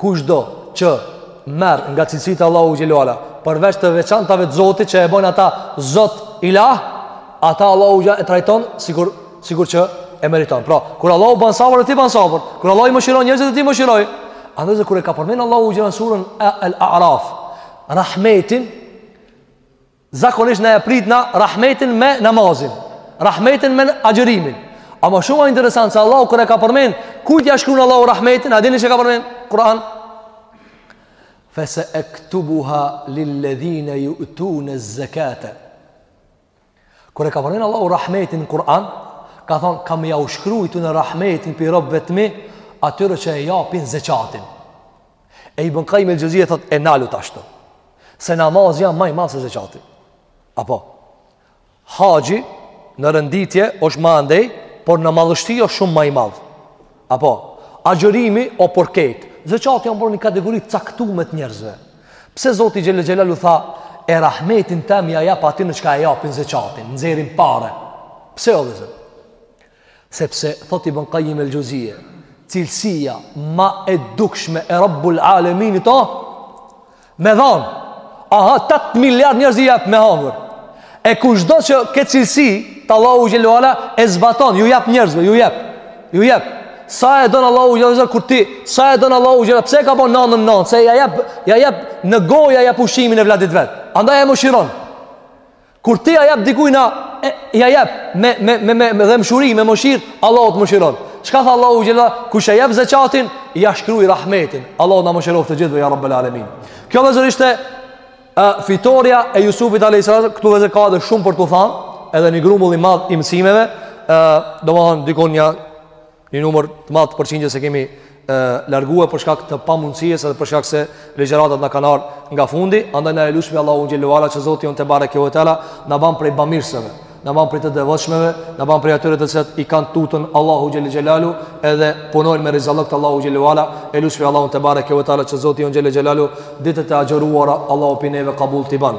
Kushdo që merr nga cilësitë e Allahu xhelalu përveç të veçantave të Zotit që e bojnë ata Zot ilah, ata Allahu xha e trajton sikur sikur që e meriton. Pra, kur Allahu ban sabër, ti ban sabër. Kur Allahu mëshiron njerëzit, ti mëshiroj. Andaj vllezër kur e ka përmend Allahu xhelalu surën Al-A'raf, rahmetin Zakonisht na e prit na rahmetin me namazin, rahmetin me agjërimin. Ama shumë a interesant se Allahu kur e ka përmend, kujt ja shkruan Allahu rahmetin, a dini çka ka përmend? Kur'an. Fa sa aktubuha lil ladhina yu'tun az-zakata. Kur e ka përmend Allahu rahmetin në Kur'an, ka thon kam jau shkrujt unë rahmetin pi robve t'mi, atyre që e japin zeqatin. E Ibn Qayyim el Xhevzije thot e nalu tashtu. Se namazi a ma i madh se zeqati. Apo haxhi në renditje është ma andej, por në madhështi është shumë ma i madh. Apo agjërimi o për krejt. Zeqati a për një kategori të caktume të njerëzve. Pse Zoti Xhele Xhelalu tha e rahmetin tem ja jap atyne çka e japin zeqatin, nxjerrin pare. Pse o vllezër? Sepse, thotë Ibën Kajim el Xhevzije, cilësia ma e dukshme e Rabbul Aleminit a, me dhanë, aha, 8 miliard njerëz i jep me hangër. E kushdo që këtë cilësi, të Allahu xhele ve ala, e zbaton, ju jep njerëzve, ju jep, ju jep. Sa e don Allahu xhele ve ala, kur ti, sa e don Allahu xhele ve ala, pse e ka bo nanën nanë, se ja jep, ja jep, në gojë ja jep ushqimin evladit vet, andaj e mëshiron. Kur ti ja jep dikujna ja jep me me me me, me dhembshuri, me mëshirë, Allahu të mëshiron. Çka tha Allahu xhela, kush e jep zeqatin, ja shkruj rahmetin. Allahu na mëshiroft të gjithëve ya rabbul alamin. Kjo vllezër ishte uh, fitorja e Jusufit alayhis salam, këtu vllezër ka edhe shumë për t'u thënë, edhe një grumbull i madh i mësimeve, ë, uh, domethënë dikon ja Një numër të madh të përqindjes e kemi largue për shkak të pamundësisë dhe për shkak se ligjëratat na kanë ardhur nga fundi, andaj na e lusim Allahun xhelalu ala që Zoti jonë tebareke ve teala na ban prej bamirësve, na ban prej të devotshmeve, na ban prej atyre të cilët i kanë tutën Allahut xhelalu xhelalu edhe punojnë me rizallëk të Allahu xhelalu ala, e lusim Allahun tebareke ve teala që Zoti jonë xhelalu xhelalu ditët e agjëruara Allahu prej neve kabul t'i ban.